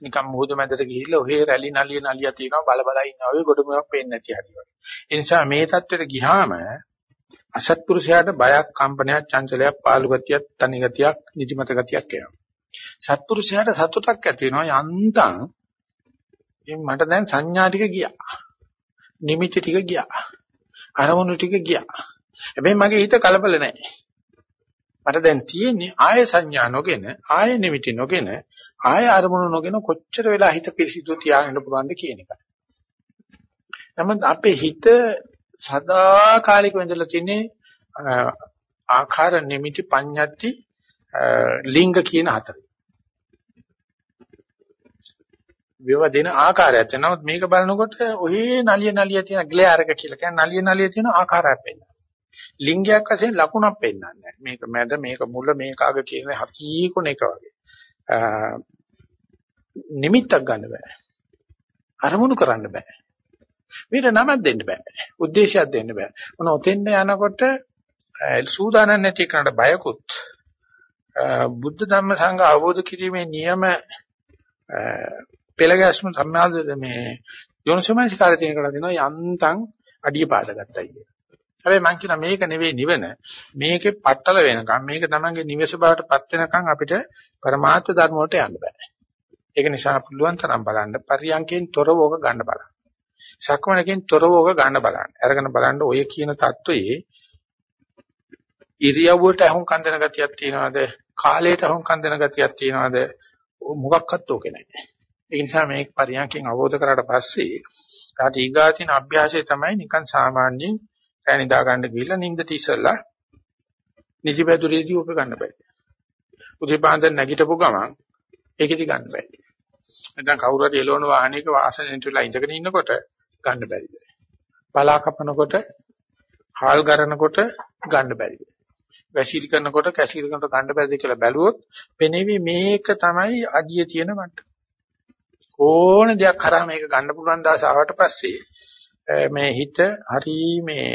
නිකන් මුහුද මැදට ගිහිල්ලා ඔහේ රැලි නලිය නලිය තියෙනවා බල බල ඉන්නවා වගේ ගොඩමක් පේන්නේ නැති හරි වගේ. ඒ නිසා මේ தත්වෙට ගියාම අසත්පුරුෂයාට බයක්, කම්පනයක්, චංචලයක්, පාළු ගතියක්, තනි ගතියක්, නිදිමත ගතියක් එනවා. සත්පුරුෂයාට සතුටක් ඇති වෙනවා යන්තම් මට දැන් සංඥා ටික ගියා. නිමිති ටික ගියා. අරමුණු ටික ගියා. හැබැයි මගේ හිත කලබල නැහැ. මට දැන් තියෙන්නේ ආය සංඥා නොගෙන ආය නිමිති නොගෙන ආය අරමුණු නොගෙන කොච්චර වෙලා හිත පිරිසිදු තියාගෙන පුළුවන්ද කියන එක. නමුත් අපේ හිත සදාකාලිකව ඉඳලා තියෙන්නේ ආකාර නිමිති පඤ්ඤාති ලිංග කියන හතරේ. වේව දෙන ආකාරයක්. නමුත් මේක බලනකොට ඔහේ නලිය නලිය තියෙන ග්ලෙයාරක කියලා කියන්නේ නලිය නලිය තියෙන ආකාරයක් වෙන්න. ලිංගයක් වශයෙන් ලකුණක් පෙන්වන්නේ මේක මැද මේක මුල මේක අග කියන හකීකුණ එක වගේ. නිමිත්තක් ගන්න බෑ. අරමුණු කරන්න බෑ. මේකට නමක් දෙන්න බෑ. ಉದ್ದೇಶයක් දෙන්න බෑ. මොන ඔතෙන්ද යනකොට සූදානම් නැති කරන්න බයකුත් බුද්ධ ධම්ම සංඝ අවබෝධ කිරීමේ නියම පෙළ ගැස්ම සම්මාද මේ යොනසමයි කාර්යයෙන් කරලා දෙනවා යන්තම් අඩිය පාදගත්තා කියන. හැබැයි මම කියන මේක නෙවෙයි නිවන. මේකේ පట్టල වෙනකම් මේක තමංගේ නිවස බවට පත් වෙනකම් අපිට પરමාර්ථ ධර්ම වලට යන්න බෑ. ඒක නිසා පුළුවන් තරම් බලන්න පරියන්කෙන් තොරව ඕක ගන්න බලන්න. සක්මණකින් තොරව ඕක ගන්න බලන්න. අරගෙන බලන්න ඔය කියන தত্ত্বයේ ඉරියව්වට අහුම්කම් දෙන ගතියක් තියෙනවද? කාලයට අහුම්කම් දෙන ගතියක් තියෙනවද? මොකක්වත් ඕකේ නැහැ. ඒ නිසා මේක පරියන්කෙන් අවබෝධ කරාට පස්සේ ආදීගාතින අභ්‍යාසය තමයි නිකන් සාමාන්‍යයෙන් රැ නිදා ගන්න ගිහිල්ලා නිින්දට ඉස්සලා නිදිපැතුරේදී ඕක ගන්න බෑ. උදේ පාන්දර නැගිටපු ගමන් ඒකෙදි ගන්න බෑ. නැත්නම් කවුරු හරි එළවන වාහනයක වාසනෙට වෙලා ඉඳගෙන ඉන්නකොට ගන්න බැරිද? පලා කපනකොට, හාල් ගරනකොට ගන්න බැරිද? වැසිලි කරනකොට, කැසිලි කරනකොට ගන්න බැරිද කියලා බැලුවොත් පෙනෙවි මේක තමයි අඩිය තියෙන මට්ටම. ඕන දෙයක් කරා මේක ගන්න පුළුවන් දාස ආවට පස්සේ මේ හිත හරි මේ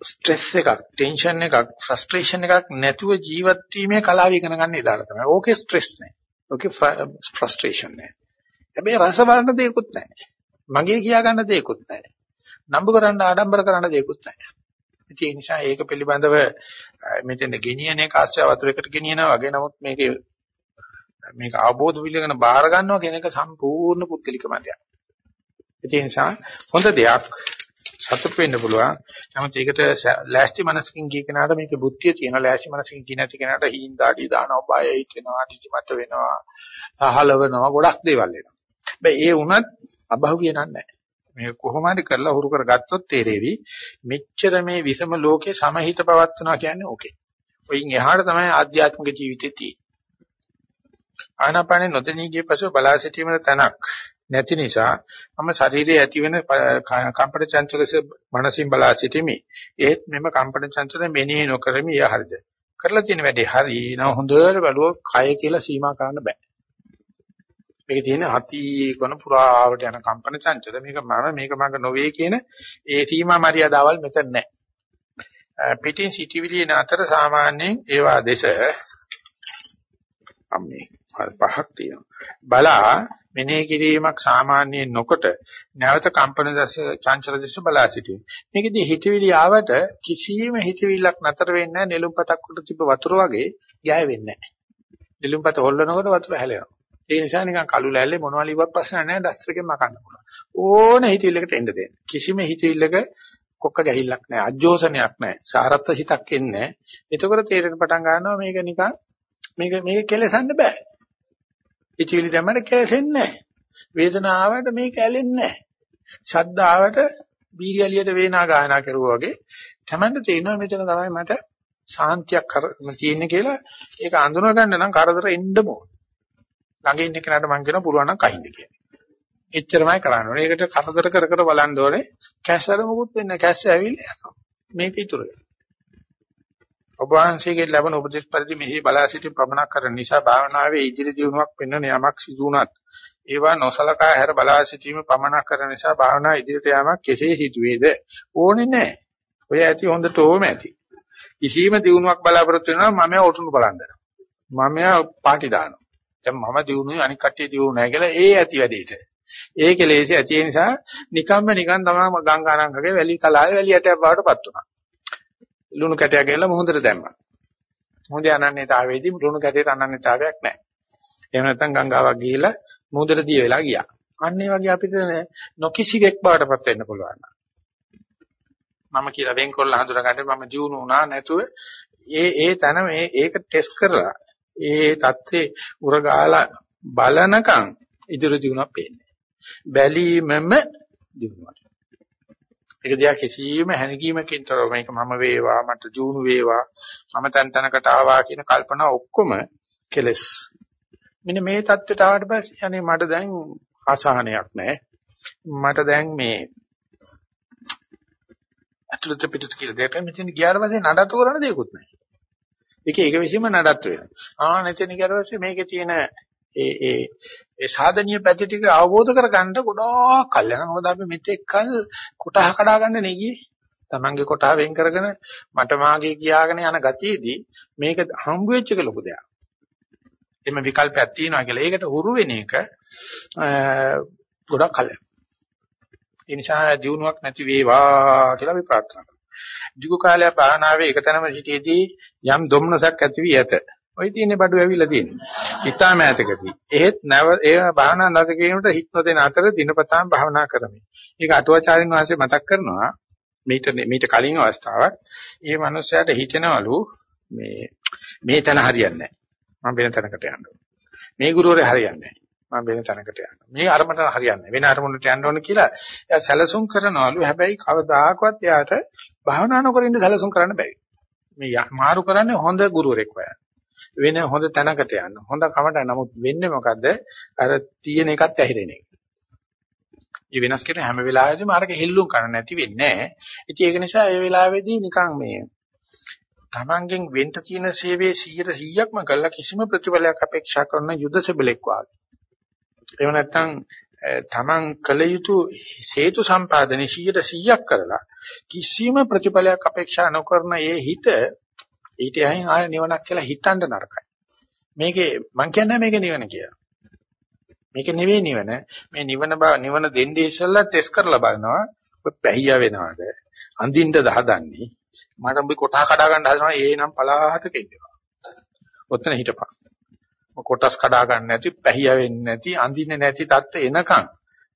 ස්ට්‍රෙස් එකක්, ටෙන්ෂන් එකක්, ෆ්‍රස්ට්‍රේෂන් එකක් නැතුව ජීවත් වීමේ කලාව ඉගෙන ගන්න ඉදාලා තමයි. ඕකේ ස්ට්‍රෙස් නැහැ. ඕකේ ෆ්‍රස්ට්‍රේෂන් නැහැ. හැබැයි රස බලන්න දෙයක්වත් නැහැ. මගේ කියා ගන්න දෙයක්වත් නැහැ. නම්බු කරන්න ආඩම්බර කරන්න දෙයක්වත් නැහැ. ඒ නිසා ඒක පිළිබඳව මෙතන ගෙනියන එක ආශ්‍රය වතුරකට ගෙනියනවා වගේ නමුත් මේකේ මේක අවබෝධ පිළිගෙන බාර ගන්නවා කියන එක සම්පූර්ණ පුද්ගලික මතයක්. ඒ නිසා හොඳ දෙයක් සතුට වෙන්න පුළුවන්. නමුත් ඒකට ලෑස්ති මනසකින් ගිය කෙනාට මේකේ බුද්ධිය තියෙනවා. ලෑස්ති මනසකින් ගිය නැති කෙනාට හීන් දාඩි දානවා, බය හිතෙනවා, නිදිමත වෙනවා, සහලවනවා, ගොඩක් දේවල් එනවා. හැබැයි ඒ වුණත් අභව්‍ය නෑ. මේ කොහොම හරි කරලා හුරු කරගත්තොත් තේරෙවි මෙච්චර මේ විසම ලෝකේ සමහිත පවත්වනවා කියන්නේ ඕකේ. ඔයින් එහාට තමයි ආධ්‍යාත්මික ජීවිතේ තියෙන්නේ. ආනාපානේ නොදෙනී ගිය පසු බලා සිටීමේ තැනක් නැති නිසා මම ශරීරයේ ඇතිවෙන කම්පන චංචලස මනසින් බලා සිටිමි. ඒත් මෙම කම්පන චංචල මෙනෙහි නොකරමි. ය හරිද? කරලා තියෙන වැඩේ හරි. නම හොඳට බලුවොත් කය කියලා සීමා කරන්න බෑ. මේකේ තියෙන අති කොන පුරාවට යන කම්පන චංචල මේක මම මේක මඟ නොවේ කියන ඒ සීමා මරියාදාවල් මෙතන නැහැ. පිටින් සිටිවිලි අතර සාමාන්‍යයෙන් ඒවා දේශ අම්මේ පහක් තියෙනවා. බලා මෙනෙහි කිරීමක් සාමාන්‍යයෙන් නොකොට නැවත කම්පන දස චංචල දස බලා සිටීම. මේකෙදි හිතවිලි ආවට කිසියම් හිතවිල්ලක් නතර වෙන්නේ නැහැ නෙළුම්පතක් උඩ තිබ්බ වතුර වගේ ගෑය වෙන්නේ නැහැ. නෙළුම්පත හොල්ලනකොට වතුර හැලෙනවා. ඒ නිසා නිකන් කළු ලෑල්ලේ මොනවා ලිව්වත් ප්‍රශ්න නැහැ ඩස්ටර් එකෙන් මකන්න පුළුවන්. ඕන හිතවිල්ලකට එන්න දෙන්න. කිසිම හිතවිල්ලක කොක්ක ගැහිල්ලක් නැහැ. අජෝසනයක් නැහැ. සාරත්ව හිතක් එන්නේ නැහැ. එතකොට තේරෙන පටන් ගන්නවා මේක නිකන් මේක මේක කෙලසන්න බෑ. හිතවිලි දැම්මම කැසෙන්නේ නැහැ. වේදනාවට මේක ඇලෙන්නේ නැහැ. ශබ්දාවට බීරියලියට වේනා ගායනා කරුවා වගේ තමන්ට තේරෙනවා මෙතන තමයි මට සාන්තියක් තියෙන්නේ කියලා ඒක අඳුන ගන්න නම් කරදර එන්න ඕන. ළඟ ඉන්න කෙනාට මම කියනවා පුළුවන් නම් කහින්න කියලා. එච්චරමයි කරන්න ඕනේ. ඒකට කරදර කර කර බලන්න ඕනේ. කැස්සර මොකුත් වෙන්නේ නැහැ. කැස්ස ඇවිල්ලා යනවා. මේක ඉතුරු වෙනවා. ඔබ වහන්සේගේ ලැබෙන උපදේශ පරිදි මෙහි බලා සිටි ප්‍රමණක් කරන නිසා භාවනාවේ ඉදිරි දියුණුවක් වෙන්න යමක් සිදු වුණත් ඒවා නොසලකා හැර බලා සිටීම පමණක් කරන නිසා භාවනා ඉදිරියට යාමක් කෙසේ සිදුවේද ඕනේ නැහැ. ඔය ඇති හොඳට ඕම ඇති. කිසියම් දියුණුවක් බලාපොරොත්තු වෙනවා මම ඔටුනු බලන්න. මම පාටි දානවා. දැන් මම දියුණුවේ අනික් කට්ටිය දියුණු නැහැ කියලා ඒ ඇති වැඩේට. ඒ කෙලෙස් ඇති ඒ නිසා නිකම්ම නිකන් තමයි ගංගානංගගේ වැලි තලාවේ වැලි ඇටයක් බවට පත් වුණා. ලුණු කැටයක් ගෙනලා මුහුදට දැම්මා. මුහුදේ අනන්‍යතාවයේදී ලුණු කැටේට අනන්‍යතාවයක් නැහැ. එහෙම නැත්නම් ගංගාවක් ගිහිලා මුහුදට දිය වෙලා ගියා. අන්න ඒ වගේ අපිට නොකිසිවෙක් බවටපත් වෙන්න පුළුවන්. මම කියලා වෙන්කොල්ල හඳුනාගන්න මම ජීුණු වුණා නැතුව ඒ ඒ තන මේ ඒක ටෙස්ට් කරලා ඒ தත්ත්වේ උරගාලා බලනකම් ඉදිරි දිනුවක් පේන්නේ. බැලීමම දිනුවක්. ඒක දිහා කිසියම් හැනගීමකින් තොරව මේක මම වේවා මට ජීුණු වේවා මම තැන් තැනකට ආවා කියන කල්පනා ඔක්කොම කෙලස්. මෙන්න මේ தත්ත්වයට ආවට පස්සේ අනේ මට දැන් අසහනයක් නැහැ. මට දැන් මේ අතුලත පිටත කියලා දෙයක් මෙතන ගියාට පස්සේ නඩත්තු කරන දෙයක්වත් නැහැ. ඒක ඒක විසීම නඩත්තු වෙනවා. ආ නැතින ගියාට පස්සේ මේකේ තියෙන ඒ ඒ ඒ සාධනීය පැති ටික අවබෝධ කරගන්න ගොඩාක් කල් යනවා. මොකද අපි මෙතෙක් කල් කොටහ කඩා ගන්න නෙගියේ. Tamange කොටහ වෙන් කරගෙන මට මාගේ කියාගෙන යන ගතියේදී මේක හම්බ වෙච්ච එක ලොකු දෙයක්. එimhe විකල්පයක් තියෙනවා කියලා. ඒකට හුරු වෙන එක ගොඩක් කල් යනවා. ඒ නිසා ජීවුණාවක් නැති වේවා කියලා අපි ප්‍රාර්ථනා කරනවා. ජීව කාලය භාවනාවේ එකතැනම සිටියේදී යම් දුම්නසක් ඇති වී ඇත. ওই තියෙන්නේ බඩු ඇවිල්ලා තියෙන්නේ. ඊටාම ඈතකදී. එහෙත් නැව ඒ භාවනා නැස කියනකොට හිත නොදෙන අතර දිනපතාම භාවනා කරමි. ඒක අටුවාචාරින් වහන්සේ මතක් කරනවා. මීට මීට කලින් අවස්ථාවක්. ඒ මනුස්සයාට හිතෙනවලු මේ මේ තැන හරියන්නේ නැහැ. මම වෙන තැනකට යන්න මේ ගුරුවරයා හරියන්නේ නැහැ. මම වෙන තැනකට යන්න. මේ අරමුණ හරියන්නේ වෙන අරමුණට යන්න ඕන කියලා එයා සැලසුම් කරනවලු. හැබැයි කවදාකවත් එයාට භාවනා නොකර ඉන්න සැලසුම් කරන්න බැරි. මේ මාරු කරන්නේ හොඳ ගුරුවරෙක් හොයන්න. වෙන හොඳ තැනකට යන්න. හොඳ කමට නමුත් වෙන්නේ මොකද්ද? අර තියෙන එකත් ඇහිරෙන එක. මේ වෙනස් කරන හැම වෙලාවෙදිම අරක හෙල්ලුම් කරන්න නැති වෙන්නේ නැහැ. ඉතින් ඒක නිසා ඒ වෙලාවේදී නිකන් මේ Tamangen වෙන්න තියෙන සේවයේ 100%ක්ම කළා කිසිම ප්‍රතිඵලයක් අපේක්ෂා කරන යුද සෙබලෙක් වාගේ. එහෙම නැත්නම් තමන් කළ යුතු හේතු සම්පාදනයේ 100%ක් කරලා කිසිම ප්‍රතිඵලයක් අපේක්ෂා නොකරන ඒ හිත ඊට යහින් ආය නිවනක් කියලා හිතන්න නරකයි. මේකේ මං කියන්නේ මේක නිවන කියලා. මේක නෙවෙයි නිවන. මේ නිවන බව නිවන දෙන්නේ ඉස්සෙල්ලා ටෙස්ට් කරලා බලනවා. ඔය පැහිය වෙනවද? අඳින්නද හදන්නේ? මට උඹ කොටහ කඩා ගන්න හදනවා. ඒනම් පලාහතක ඉන්නවා. ඔතන හිටපන්. කොටස් කඩා ගන්න නැති, පැහිය වෙන්නේ නැති, අඳින්නේ නැති තත්ත්ව එනකන්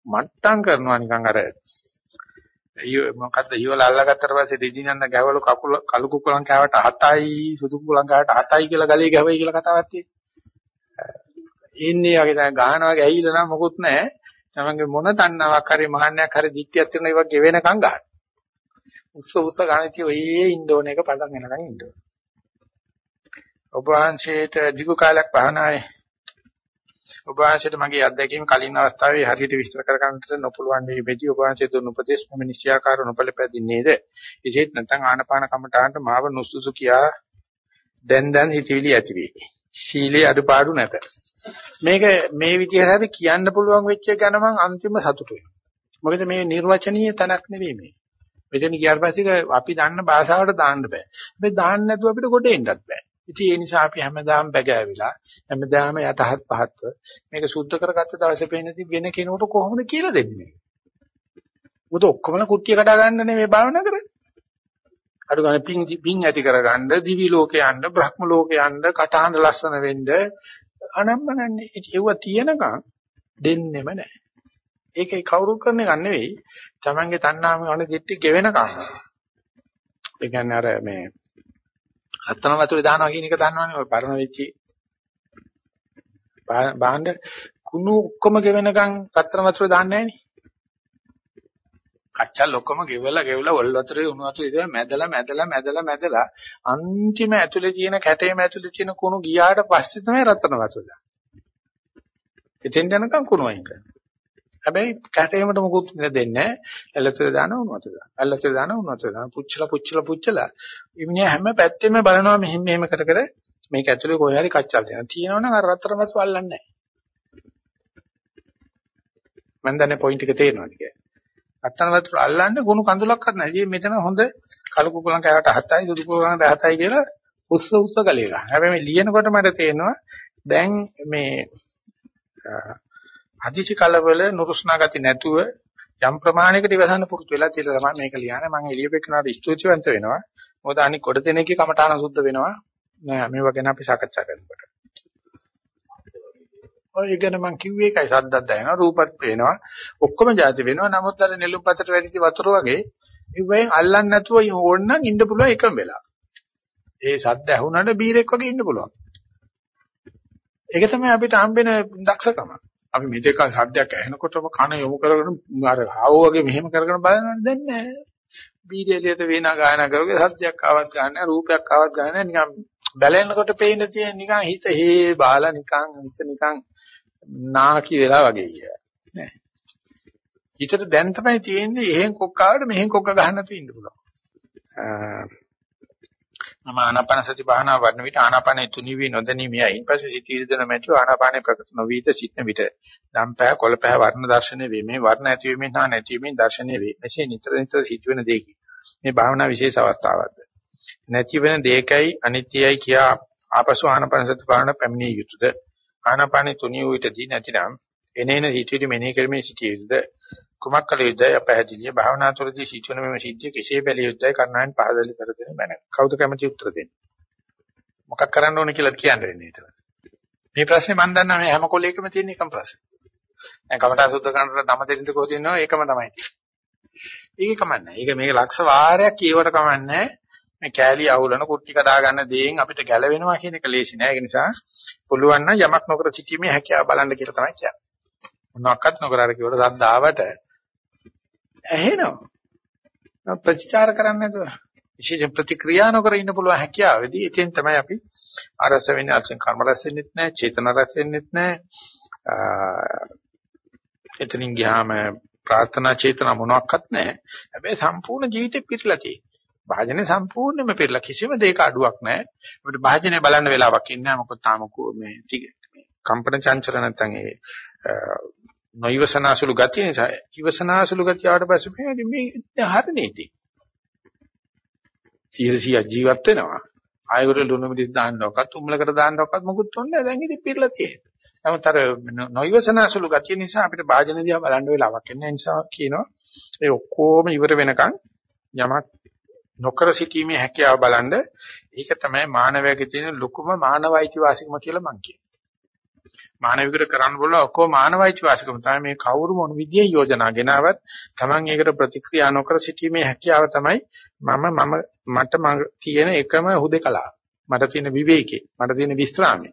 මට්ටම් කරනවා නිකන් අර මොකද්ද ඊවල අල්ලගත්තට පස්සේ දෙජිනන්ද ගැවලු කකුල කළු කුකුලන් කෑවට 7යි සුදු කුකුලන් කෑවට 7යි කියලා ගලේ ගැහුවයි කියලා කතාවක් තියෙනවා. ඉන්නේ වගේ දැන් ගහනවා වගේ ඇහිලා නම් මොකුත් නැහැ. තමන්ගේ මොන තණ්හාවක් හරි මහන්නයක් හරි දික්තියක් තියෙන ඒවා ගෙවෙනකන් ගන්න. උස්ස උස්ස ගානති ඔය ඉන්ඩෝන එක පටන් ගන්නකන් ඉන්ඩෝන. ඔබ වහන්සේට දිගු කාලයක් භාවනාවේ ඔබ වහන්සේට මගේ අත්දැකීම් කලින් අවස්ථාවේ හරියට විස්තර කර ගන්නට නොපුළුවන් මේ වෙදී ඔබ වහන්සේ දුන්න උපදේශ මම නිශ්චයාකාර නොපළපැදින්නේද එසේත් නැත්නම් ආනපාන කමටහන්ට මාව නුසුසු කියා දැන් දැන් හිතවිලි ඇති වේ. ශීලයේ අඩපාඩු නැත. මේක මේ විදිහට හරි කියන්න පුළුවන් වෙච්ච එක ගැන මම අන්තිම සතුටුයි. මොකද මේ නිර්වචනීය තනක් නෙවෙයි මේ. මෙතන ගියාට පස්සේ අපි දන්න භාෂාවට දාන්න බෑ. මේ දාන්න නැතුව අපිට කොට එන්නත් බෑ. ඉතින් ඒ නිසා අපි හැමදාම බැගෑවිලා හැමදාම යටහත් පහත්ව මේක සුද්ධ කරගත්ත දවසේ පේනදී වෙන කෙනෙකුට කොහොමද කියලා දෙන්නේ මේක. මොකද ඔක්කොමලා කුට්ටිය කඩා ගන්න නෙමෙයි භාවනා කරන්නේ. අඩු ගන්න පිං පිං ඇති කරගන්න දිවි ලෝකේ යන්න බ්‍රහ්ම ලෝකේ යන්න කටහඬ ලස්සන වෙන්න අනම්මනන්නේ. ඒව තියෙනකන් දෙන්නෙම නැහැ. ඒකේ කවුරු කරන එක නෙවෙයි. Tamange තණ්හාම අන දෙට්ටි ගෙවෙනකන්. ඒ කියන්නේ අර මේ අත්තන වතුරේ දානවා කියන එක දන්නවනේ ඔය පරණ වෙච්චි බාහන්න කුණු ඔක්කොම ගෙවෙනකන් රත්තරන් වතුර දාන්නේ නැහනේ. කච්චල් ඔක්කොම ගෙවලා ගෙවලා ඔල් වතුරේ උණු වතුරේ ඉඳලා මැදලා මැදලා මැදලා මැදලා අන්තිම ඇතුලේ තියෙන කැටේම ඇතුලේ තියෙන කුණු ගියාට පස්සේ තමයි රත්තරන් වතුර දාන්නේ. එතෙන් යනකම් කුණු වයින් කරනවා. හැබැයි කැටේමට මොකුත් දෙන්නේ නැහැ. ඇල්ලතර දාන උණු වතුර දාන. ඇල්ලතර දාන උණු වතුර දාන. පුච්චලා පුච්චලා පුච්චලා ඉන්නේ හැම පැත්තෙම බලනවා මෙහෙම මෙහෙම කර කර මේක ඇතුලේ කොහේ හරි කච්චල් තියෙනවා. තියෙනවනම් අර රත්තරන් වතුර අල්ලන්නේ නැහැ. මම දන්නේ පොයින්ට් එක තේරෙනවද කියලා. අත්තන වතුර අල්ලන්නේ ගුණ කඳුලක්වත් නැහැ. ඉතින් මෙතන හොඳ කළු කුකුලන් කෑවට 7යි දුදු කුකුලන් 17යි කියලා උස්ස උස්ස ගලේ ගන්න. හැබැයි මේ ලියනකොට මට තේරෙනවා දැන් මේ අධිචි කලවල නුරුස්නා ගති නැතුව යම් ප්‍රමාණයකට ඉවසන්න පුරුදු වෙලා තියෙලා තමයි මේක ලියන්නේ. මම එළියපෙකනට ස්තුතිවන්ත වෙනවා. මොකද අනික කොට දෙනෙක්ගේ කමඨාන සුද්ධ වෙනවා. නෑ මේවා ගැන අපි සාකච්ඡා කරනකොට. ඔය ගැන මම කිව්වේ ඒකයි සද්දක් දැනෙනවා රූපත් පේනවා ඔක්කොම જાති වෙනවා නමුත් අර නෙළුම් පතට වැඩිච වතුර වගේ ඉවෙන් අල්ලන්නේ නැතුව ඕනනම් ඉන්න පුළුවන් එකම වෙලාව. ඒ සද්ද ඇහුනට බීරෙක් වගේ ඉන්න පුළුවන්. ඒක තමයි අපිට හම්බෙන දක්ෂකම. අපි මෙතෙක් සද්දයක් ඇහෙනකොටම කන යොමු කරගෙන අර ආවෝ වගේ මෙහෙම කරගෙන බලනවනේ දැන් නෑ. බීරෙලියට වේනා ගායනා කරගෙන සද්දයක් ආවත් ගන්න රූපයක් ආවත් ගන්න නිකන් බැලෙනකොට පේන තියෙන නිකන් හිත හේ බාලා නිකන් හිත නිකන් නාකි වෙලා වගේ කියලා. නෑ. හිතට දැන් තමයි තියෙන්නේ එහෙන් කොක්කාවට මෙහෙන් කොක්ක ගහන්න නැතුව ඉන්න පුළුවන්. මම ආනාපාන සති භාවනා වඩන විට ආනාපානෙ තුනි වී නොදැනීමයි. ඊපස්සේ සිතීල් දෙන මැචු ආනාපානෙ ප්‍රකට නොවීත සිටන විට දම්පෑ කොළපෑ වර්ණ දර්ශනය වේ. මේ වර්ණ ඇතිවීමෙන් හා නැතිවීමෙන් දර්ශනය වේ. මෙසේ නිතර නිතර සිදුවෙන දෙයකි. මේ භාවනා විශේෂ අවස්ථාවක්ද. නැති වෙන දෙයකයි අනිත්‍යයි කියා ආපසු ආනාපාන සති භාවනා පැමිණිය යුතුයද? ආනාපානෙ තුනී වූ විටදී නැතිනම් එනේන හිතවිලි මෙනෙහි කරමින් සිටිය යුතුද? කුමක් කළ යුතුදයි අපහැදිලිය භාවනා තුළදී සිටින මෙම සිද්ධිය කෙසේ බැලිය යුතුදයි කර්ණයන් පහදලි කර දෙන බැන. කවුද කැමති උත්තර දෙන්නේ? මොකක් කරන්න ඕන කියලා කියන්න වෙන්නේ ඒතර. මේ ප්‍රශ්නේ මම දන්නා මේ හැම කොලේකම තියෙන එකම ප්‍රශ්න. දැන් කමඨා සුද්ධ කරනකොට නම දෙන්න කොහොමද ඉන්නව ඒකම තමයි තියෙන්නේ. ඒක කමන්නේ. ඒක මේක ලක්ෂ වාරයක් කියවට කමන්නේ. මේ කෑලි අහුලන කුට්ටි කඩා ගන්න දේෙන් අපිට ගැලවෙනවා කියන එක ලේසි නෑ. ඒ නිසා පුළුවන් නම් යමක් නොකර සිටීමේ හැකියාව බලන්න කියලා තමයි කියන්නේ. මොනවාක්වත් නොකර අර කිව්වට සද්දාවට ඇහෙනවා. ප්‍රතිචාර කරන්නේ නැතුව විශේෂ ප්‍රතික්‍රියා නොකර ඉන්න පුළුවන් හැකියාවේදී එතෙන් තමයි අපි අරස වෙන්නේ අක්ෂණ කර්ම රැස් වෙන්නෙත් නැහැ, චේතන රැස් වෙන්නෙත් නැහැ. එතනින් ගියාම ප්‍රාර්ථනා චේතන මොනවත් නැහැ. හැබැයි සම්පූර්ණ ජීවිතේ පිරලා තියෙනවා. භාජනේ සම්පූර්ණයෙන්ම පිරලා කිසිම දෙයක අඩුවක් නැහැ. අපිට භාජනේ බලන්න වෙලාවක් ඉන්නේ නැහැ. මොකද තාම මේ කම්පන චංචල නැත්නම් ඒ නොයවසනාසුළු ගතිය නිසා ඉවසනාසුළු ගතිය ආවට පස්සේ මේ මේ හරිනේදී. සීරසිය ජීවත් වෙනවා. ආයෙකට ලුණු මිරිස් දාන්නවක්වත් උම්ලකට දාන්නවක්වත් මොකුත් ඔන්නේ දැන් ඉතින් පිරලා තියෙනවා. නමුත් අර නොයවසනාසුළු ගතිය නිසා අපිට භාජන දිහා බලන්න වෙලාවක් එන්නේ නිසා කියනවා ඒ ඔක්කොම ඉවර වෙනකන් යමක් නොකර සිටීමේ හැකියාව බලන්න ඒක තමයි මානවයාගේ තියෙන ලොකුම මානවයිති වාසිකම කියලා මම කියනවා. මානවිකර කරන්න බෝල ඔක්කොම මානවයිච වාසිකම තමයි මේ කවුරු මොන විදියෙ යෝජනා ගෙනාවත් Taman ඒකට ප්‍රතික්‍රියා නොකර සිටීමේ හැකියාව තමයි මම මම මට තියෙන එකම හුදේකලාව. මට තියෙන විවේකේ, මට තියෙන විස්රාමය.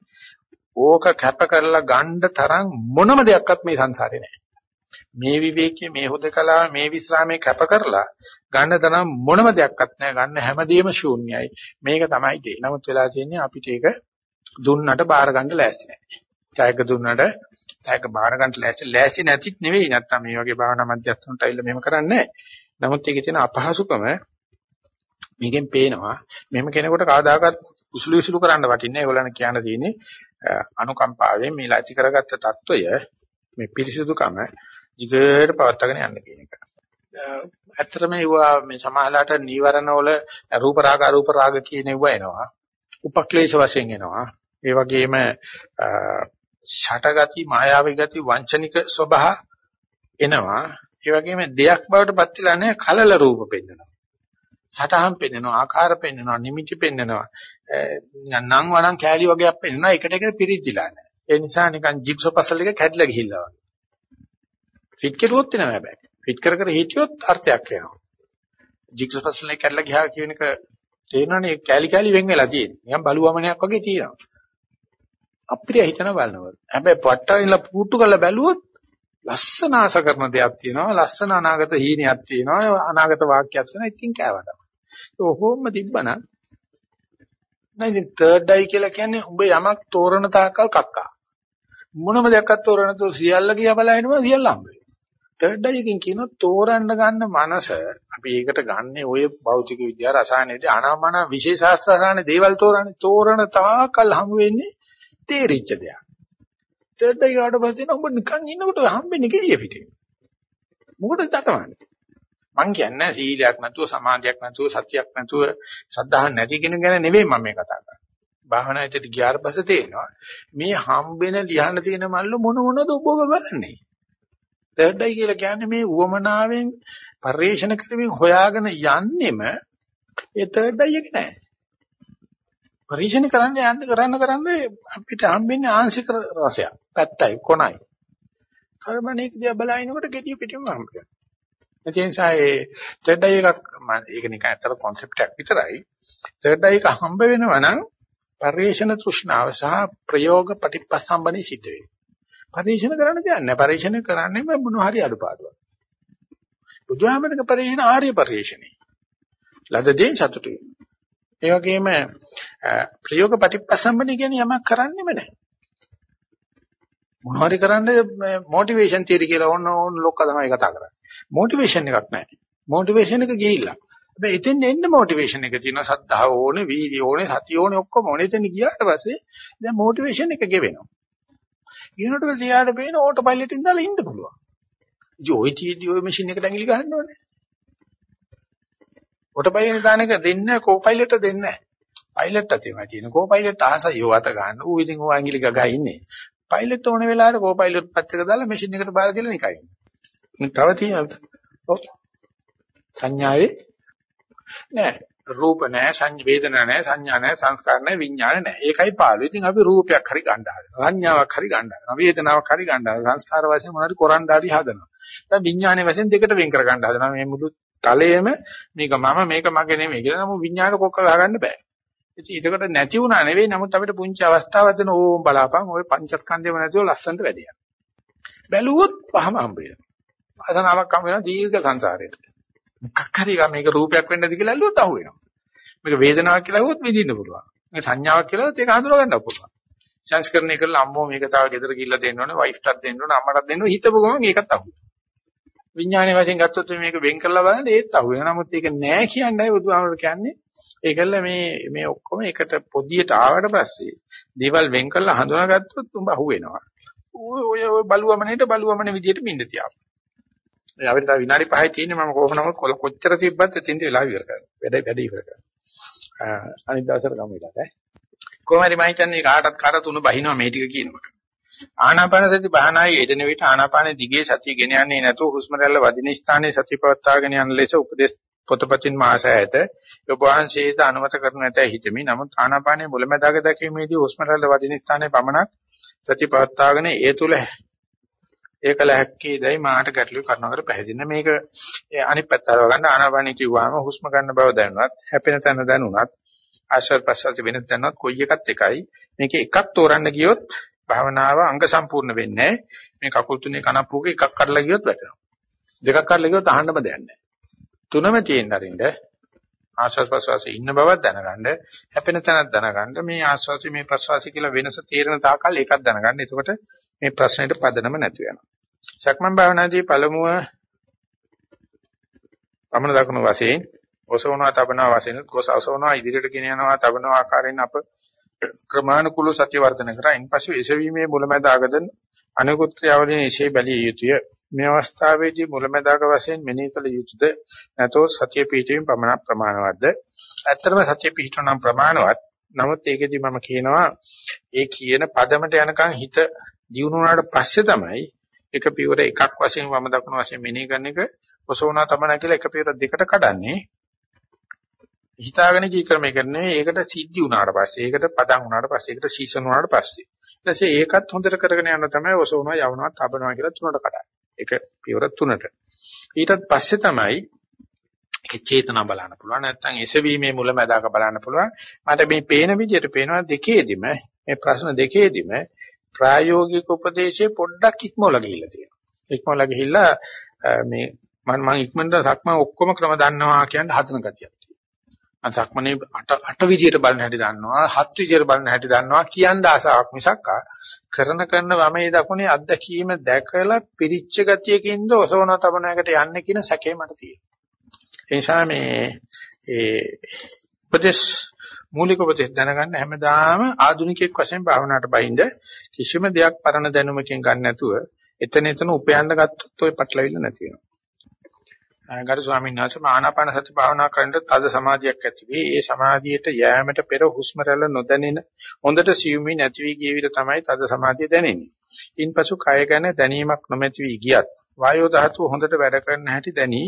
ඕක කැප කරලා ගන්න තරම් මොනම දෙයක්වත් මේ සංසාරේ නැහැ. මේ විවේකයේ, මේ හුදේකලාව, මේ විස්රාමයේ කැප කරලා ගන්න තරම් මොනම දෙයක්වත් නැහැ. ගන්න හැමදේම ශූන්‍යයි. මේක තමයි තේ. නමුත් වෙලා තියෙන්නේ අපිට ඒක දුන්නට බාර ගන්න ලෑස්ති නැහැ. තෑග දුන්නට තෑග බාර ගන්න ලෑසි ලෑසි නැතිත් නෙවෙයි නැත්තම් මේ වගේ භාවනා මධ්‍යස්ථානට ඇවිල්ලා මෙහෙම කරන්නේ නමුත් ඒකේ තියෙන අපහසුකම මේකෙන් පේනවා මෙහෙම කෙනෙකුට කවදාකවත් උසුළු විසුළු කරන්න වටින්නේ ඒගොල්ලන් කියන්න තියෙන්නේ අනුකම්පාවෙන් මේ ලැති කරගත්ත తত্ত্বය මේ පිරිසිදුකම ඉදිරියට පවත්වාගෙන යන්න කියන එක. ඇත්තටම ඒවා මේ සමාහලට නීවරණ වල රූප රාග අරූප රාග කියන ඒවා එනවා. උපක්ලේශ වශයෙන් එනවා. ඒ වගේම ෂටගති මායාවී ගති වංචනික ස්වභාව එනවා. ඒ වගේම දෙයක් බවට පත් වෙලා නැහැ කලල රූප පෙන්වනවා සටහන් පෙන්වනවා ආකාර පෙන්වනවා නිමිති පෙන්වනවා නම් වණන් කෑලි වගේක් පෙන්වනවා එකට එකට පිරිච්චිලා නැහැ. ඒ නිසා නිකන් ජිග්සෝ පසල් එක කැඩලා ගිහිල්ලා වගේ. ෆිට කෙරුවොත් එනවා හැබැයි. ෆිට කර කර හිටියොත් අර්ථයක් වෙනවා ජිග්සෝ පසල් එක කැඩලා ගියා කියන එක තේරෙනවනේ කෑලි කෑලි වෙන් වෙලා තියෙන්නේ. නිකන් බලුවමනයක් වගේ තියෙනවා. අප්‍රිය හිතන බලනවලු. හැබැයි පට්ටයිලා පුට්ටු කරලා බැලුවොත් ලස්සන ආස කරන දෙයක් තියෙනවා ලස්සන අනාගත හීනයක් තියෙනවා අනාගත වාක්‍යයක් තියෙනවා ඉතින් කෑවට. ඔහොම තිබ්බනම් නෑ ඉතින් තර්ඩ් අයි කියලා කියන්නේ උඹ යමක් තෝරන තාක්කල් කක්කා. මොනම දෙයක්වත් තෝරන තු සියල්ල කියා බලහිනවා සියල්ල හම්බ වෙනවා. තර්ඩ් අයි එකකින් කියනවා තෝරන්න ගන්න මනස අපි ඒකට ගන්නේ ඔය භෞතික විද්‍යාව රසායනයේදී අනාමන විශේෂාස්ත්‍ර රසායන දේවල් තෝරන්නේ තෝරන තාක්කල් හම්බ වෙන්නේ තේරිච්ච දෙයක්. තර්ඩ් අයි කාට පස්සේ උඹ නිකන් ඉන්නකොට හම්බෙන්නේ කෙලිය පිටින්. මොකටද තටමන්නේ? මං කියන්නේ සීලයක් නැතුව සමාධියක් නැතුව සත්‍යයක් නැතුව සද්ධාහ නැති කෙනෙක් ගැන නෙවෙයි මම මේ කතා කරන්නේ. භාවනායට ගියාට පස්සේ තේනවා මේ හම්බෙන ලියන්න තියෙන මල්ල මොන මොනවද ඔබ ඔබ බලන්නේ. තර්ඩ් අයි කියලා කියන්නේ මේ උවමනාවෙන් පරිේශන කරමින් හොයාගෙන යන්නෙම ඒ තර්ඩ් අයි එක නෑ. පරිේශන කරන්න යන්න කරන්න කරන්න අපිට හම්බෙන්නේ ආංශික රසයක්. පැත්තයි කොනයි. කර්මණේක දිහා බලනකොට gediya පිටින්ම හම්බ වෙනවා. ඒ නිසා ඒ තර්ඩ් අයි එකක් ඒක නිකන් ඇත්තට concept එකක් විතරයි. තර්ඩ් අයි එක හම්බ වෙනවා නම් පරිේශන තෘෂ්ණාව සහ ප්‍රයෝග ප්‍රතිපස්සම්බනේ සිද්ධ වෙනවා. පරිේශන කරන්න දෙයක් නැහැ. පරිේශන කරන්නේම මොන හරි අඩුපාඩුවක්. බුදුහාමරක පරිේශන ආර්ය පරිේශනේ. ලද දෙයින් සතුටු වෙනවා. ඒ වගේම ප්‍රයෝග ප්‍රතිපස්සම්බනේ කියන්නේ යමක් කරන්නෙම නැහැ. මොනවාරි කරන්න මොටිවේෂන් තියරි කියලා ඕන ඕන ලොක්ක තමයි කතා කරන්නේ. මොටිවේෂන් එකක් නැහැ. මොටිවේෂන් එක ගිහිල්ලා. හැබැයි එතෙන් එන්න මොටිවේෂන් එක තියෙනවා සද්ධාව ඕනේ, වීර්ය ඕනේ, සතිය ඕනේ ඔක්කොම ඕනේ. එතන ගියාට පස්සේ දැන් මොටිවේෂන් එක ගෙවෙනවා. ඊනොට පස්සේ යාට පේන ඕටෝ පයිලට් එකෙන් දාලා ඉන්න පුළුවන්. ඉතින් ওই තීදී ওই මැෂින් එකට ඇඟිලි ගහන්න ඕනේ. ඕටෝ පයිලට් දාන එක දෙන්නේ කෝ පයිලට් දෙන්නේ නැහැ. පයිලට් අතේමයි තියෙන. කෝ පයිලට් ආසයි යෝ අත ගන්න. ඌ ඉතින් ඕ ඇඟිලි ගගා ඉන්නේ. පයිලට් ඕන වෙලාවට කෝ පයිලට් පැත්තක දාලා මැෂින් එකට බාර දීලා නිකන් ඉන්නේ. තව තියෙනවා. ඔව්. සංඥාවේ නෑ රූප නෑ සංඥා වේදනා නෑ සංඥා නෑ සංස්කාර නෑ විඥාන නෑ ඒකයි පාළු. ඉතින් අපි රූපයක් හරි ගන්න හදනවා. සංඥාවක් හරි ගන්න හදනවා. වේදනාවක් හරි ගන්න හදනවා. සංස්කාර වශයෙන් මොනවාරි කොරන් දාටි හදනවා. දැන් විඥානයේ වශයෙන් දෙකට වෙන් කර ගන්න හදනවා. මේ මුළු තලයේම මේක මම මේක මගේ නෙමෙයි කියලා නමුත් විඥාන කොක්ක ගහගන්න බෑ. ඉතින් ඒකට නැති වුණා නෙවෙයි නමුත් අපිට පුංචි අවස්ථාවක් දෙන ඕම් බලාපන් ওই පංචස්කන්ධයම නැතුව ලස්සනට වැඩි යනවා. බැලුවොත් පහම හම්බ වෙනවා. අසනාවක් හම්බ වෙනවා දීර්ඝ සංසාරයට. මොකක් හරි මේක රූපයක් වෙන්නද කියලා ඇල්ලුවොත් අහු වෙනවා. මේක වේදනාවක් කියලා ඇහුවොත් විඳින්න පුළුවන්. මේක සංඥාවක් කියලා ඒක හඳුනා ගන්න පුළුවන්. සංස්කරණය කරලා අම්මෝ මේක තව ගෙදර ගිහිල්ලා දෙන්න ඕනේ, වයිෆ්ටත් දෙන්න ඕනේ, අම්මටත් දෙන්න ඕනේ හිතපු ගමන් ඒකත් අහු. විඥානයේ වශයෙන් ගත්තොත් මේක වෙන් කරලා බලන්න ඒත් අහු වෙනවා. නමුත් ඒක නෑ කියන්නේ බුදුහාමර කියන්නේ. ඒකල්ල මේ මේ ඔක්කොම එකට පොදියට ආවට පස්සේ දේවල් වෙන් කරලා හඳුනාගත්තොත් උඹ අහු වෙනවා. ඔය ඔය බලුවමනේට බලුවමනේ විදියට බින්ද තියාපන්. ඒ අපිට තව විනාඩි 5යි තියෙන්නේ මම කොහොමනම කොච්චර තිබ්බත් එතින්ද වෙලා ඉවර කරනවා. වැඩ වැඩ ඉවර කරනවා. අනිත් දවසට ගමු ඊට ඈ. කොහොම හරි මම හිතන්නේ කාටත් කාටත් උණු බහිනවා මේ ටික කියනකොට. ආනාපාන සති භානායි යෙදෙන විට ආනාපාන දිගේ සතිය ගෙන යන්නේ නැතුව හුස්ම රැල්ල වදින ස්ථානයේ සතිය පවත්වාගෙන යන ලෙස උපදේශ පොතපතින් මාස ඇත. ඔබ වහන්සේට අනුමත කරනු ඇතැයි හිතමි. නමුත් ආනාපානයේ මුලැමැදාක දැකීමේදී හුස්ම රැල්ල වදින ස්ථානයේ පමණක් සතිය පවත්වාගෙන ඒ තුල ඒකල හැක්කේදයි මාට ගැටලු කරනකට පැහැදින්න මේක අනිත් පැත්ත හරව ගන්න ආනාපානිය කිව්වම හුස්ම ගන්න බව දැනුණත් හැපෙන තැන දැනුණත් ආශ්වාස ප්‍රශ්වාස වෙන තැනත් කොයි එකත් එකයි මේක එකක් තෝරන්න ගියොත් භාවනාව අංග සම්පූර්ණ වෙන්නේ මේ කකුල් තුනේ කනප්පුවක එකක් කඩලා ගියොත් වැටෙනවා. දෙකක් කඩලා ගියොත් අහන්නම දෙයක් නැහැ. තුනම තියෙන දරින්ද ආශ්වාස ප්‍රශ්වාසයේ ඉන්න බවක් දැනගන්න හැපෙන තැනක් දැනගන්න මේ ආශ්වාසය මේ ප්‍රශ්වාසය කියලා වෙනස තේරෙන තාකල් ඒකක් දැනගන්න. එතකොට මේ ප්‍රශ්නෙට පදනම නැති වෙනවා. සක්මන් භාවනාදී පළමුව වමන දකුණු වශයෙන් ඔසවනවා තබනවා වශයෙන් ගොස ඔසවනවා ඉදිරියට ගෙන යනවා තබනවා ආකාරයෙන් අප ක්‍රමානුකූල සත්‍ය වර්ධනය කරා. ඉන්පසු එසවීමේ මුලැමැද අගදන් අනුකුත් ක්‍රියාවලින් එසේ බැලිය යුතුය. මේ අවස්ථාවේදී මුලැමැදාක වශයෙන් මෙනෙහි කළ යුතුද නැතෝ සතිය පිහිටීම පමණ ප්‍රමාණවත්ද? ඇත්තටම සතිය පිහිටුනම් ප්‍රමාණවත්. නමුත් ඒකෙදි මම කියනවා ඒ කියන පදමට යනකම් හිත දියුණු වුණාට පස්සේ තමයි එක පියවර එකක් වශයෙන් වම දකුණු වශයෙන් මෙනෙහි කරන එක ඔසවනවා තමයි කියලා එක පියවර දෙකට කඩන්නේ හිතාගෙන කී ක්‍රමයක නෙවෙයි. ඒකට සිද්ධි වුණාට පස්සේ ඒකට පදම් වුණාට පස්සේ ඒකට සීසන් වුණාට පස්සේ. ඊට පස්සේ ඒකත් හොඳට කරගෙන යන තමයි ඔසවනවා යවනවා තබනවා කියලා තුනට කඩන්නේ ඒක පියවර තුනට. ඊටත් පස්සේ තමයි ඒක චේතනා බලන්න පුළුවන්. නැත්නම් එසවීමේ මුලැමැදාක බලන්න පුළුවන්. මට මේ පේන විදිහට පේනවා දෙකේදිම මේ ප්‍රශ්න දෙකේදීම ප්‍රායෝගික උපදේශයේ පොඩ්ඩක් ඉක්මවලා ගිහිල්ලා තියෙනවා. ඉක්මවලා ගිහිල්ලා මේ මම මම ඉක්මනට සක්ම ඔක්කොම ක්‍රම දන්නවා කියන හදන ගතියක්. තියෙනවා. සක්මනේ අට අට විදියට බලන හැටි දන්නවා, හත් විදියට බලන හැටි දන්නවා කියන ආසාවක් මිසක් කරන කරන වමේ දකුණේ අත්දැකීම දැකලා පිරිච්ච ගතියකින්ද ඔසවන තබන එකට යන්නේ කියන සැකේ මට තියෙනවා. ඒ නිසා මේ ඒ උපදේශ මූලික උපදේශ දැනගන්න හැමදාම ආධුනිකයෙක් වශයෙන් භාවනාවට බයින්ද කිසිම දෙයක් පරණ දැනුමකින් ගන්න නැතුව එතන එතන උපයන්න ගත්තොත් ඔය පටලවිල්ල නැති වෙනවා. ගරු ස්වාමීන් වහන්සේ ආනාපාන සති භාවනා කරනකොට තද සමාධියක් ඇති වේ. ඒ සමාධියට යෑමට පෙර හුස්ම රැල්ල නොදැනෙන හොඳට සියුම්වි නැති වී ගිය විට තමයි තද සමාධිය දැනෙන්නේ. ඉන්පසු කය ගැන දැනීමක් නොමැති වී ගියත් වායෝ ධාතුව හොඳට වැඩ කරන හැටි දැනී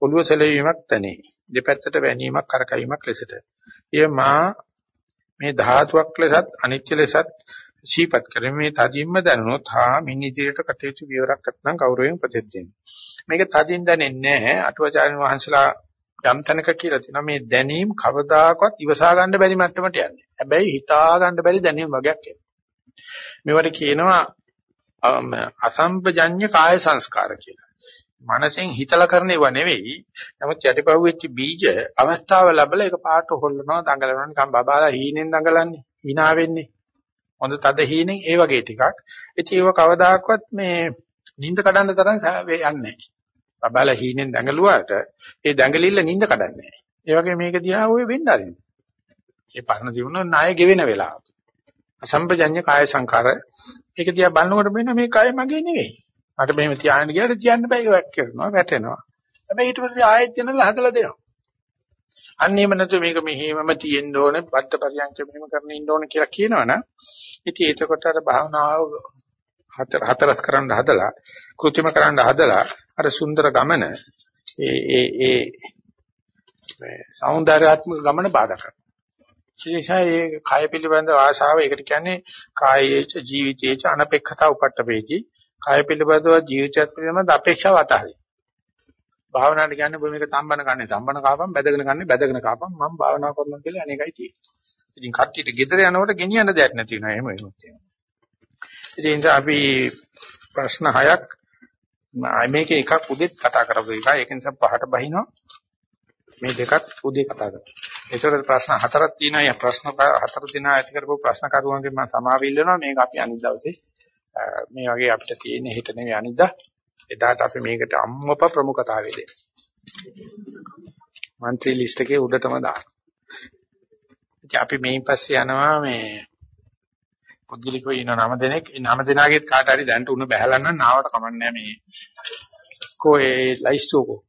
ඔළුව සැලවීමක් දැනේ. දෙපැත්තට වැනීමක් කරකවීමක් ලෙසට. එය මා මේ ධාතුවක් ලෙසත් අනිත්‍ය ලෙසත් සීපත් කරමින් මේ තදින්ම දැනුනොත් හා මින් ඉදිරියට කටයුතු විවරක් නැත්නම් කවුරුවෙන් උපදෙස් දෙන්නේ. මේක තදින් දැනෙන්නේ නැහැ. අටුවාචාර්ය වහන්සේලා යම් තැනක කියලා තියෙනවා මේ දැනීම කවදාකවත් ඉවසා ගන්න බැරි මට්ටමට යන්නේ. හැබැයි හිතා ගන්න බැරි දැනීම වගේක් එනවා. මේවට කියනවා අසම්පජඤ්ඤ කාය සංස්කාර කියලා. මනසෙන් හිතලා කරන ඒවා නෙවෙයි. නමුත් යටිපහුවෙච්ච බීජ අවස්ථාව ලැබලා ඒක පාට හොල්ලනවා දඟලනවා නිකන් බබාලා හීනෙන් දඟලන්නේ. hina වෙන්නේ. හොඳ තද හීනෙන් ඒ වගේ ටිකක්. ඉතින් ඒව කවදාකවත් මේ නිින්ද කඩන්න තරම් යන්නේ නැහැ. බබාලා හීනෙන් දඟලුවාට ඒ දඟලිල්ල නිින්ද කඩන්නේ නැහැ. ඒ වගේ මේක දිහා ඔය වෙන්න ආරින්න. ඒ පරණ ජීවන ණය ගෙවෙන වෙලාව. අසම්පජඤ්ඤ කාය සංකාර ඒක දිහා බලනකොට මෙන්න මේ කය මගේ නෙවෙයි. මට මෙහෙම තියාගෙන ගියාට තියන්න බෑ ඒක කරනවා වැටෙනවා. හැබැයි ඊට පස්සේ ආයෙත් දෙනලා හදලා දෙනවා. අන්න එහෙම නැතු මේක මෙහෙමම තියෙන්න ඕනේ, බද්ධ පරියන්ක මෙහෙම කරන්න ඉන්න ඕනේ කියලා කියනවනම් ඉතින් එතකොට අර භාවනාව හතර හතරස් කරන්න හදලා, કૃතිම කරන්න හදලා අර සුන්දර ගමන ඒ ඒ ඒ సౌందర్యාත්මක ගමන බාධා කරනවා. විශේෂයෙන් ඒ කාය පිළිබඳ ආශාව ඒකට කියන්නේ කායේච ජීවිතේච අනපේක්ෂතා උපට්ඨපේති. කාය පිළිබඳව ජීවිතයත් පිළිබඳව අපේක්ෂාව අතහරිනවා. භාවනාවට කියන්නේ ඔබ මේක තම්බන කන්නේ තම්බන කාපම් බැදගෙන කන්නේ බැදගෙන කාපම් මම භාවනා කරනවා කියලා අනේකයි තියෙන්නේ. ඉතින් කට්ටියට ගෙදර යනකොට ගෙනියන්න දෙයක් නැති වෙනවා එහෙම එහෙම තියෙනවා. ඉතින් ඒ නිසා අපි ප්‍රශ්න හයක් මේක එකක් උදේත් කතා කරපු එක. ඒක නිසා පහට බහිනවා. මේ දෙකත් උදේ කතා කරමු. ඒතකොට ප්‍රශ්න හතරක් තියෙනවා. මේ ප්‍රශ්න හතර දිනා ඇති කරපු ප්‍රශ්න කරුවන්ගෙන් මම සමාවිල්ලනවා. මේක අපි අනිත් දවසේ මේ වගේ අපිට තියෙන හිත නෙවෙයි අනිද්දා. එදාට අපි මේකට අම්මප ප්‍රමුඛතාවය දෙන්න. මන්ත්‍රී ලිස්ට් එකේ උඩටම දාන්න. ඉතින් අපි මේන් පස්සේ යනවා මේ පුද්ගලිකව ඉන්න නම දෙනෙක් නම දෙනාගේ කාට හරි දැන්ට උණ බහැලා නම් නාවට කමන්නේ මේ කෝ ඒ ලයිස්ට් උකෝ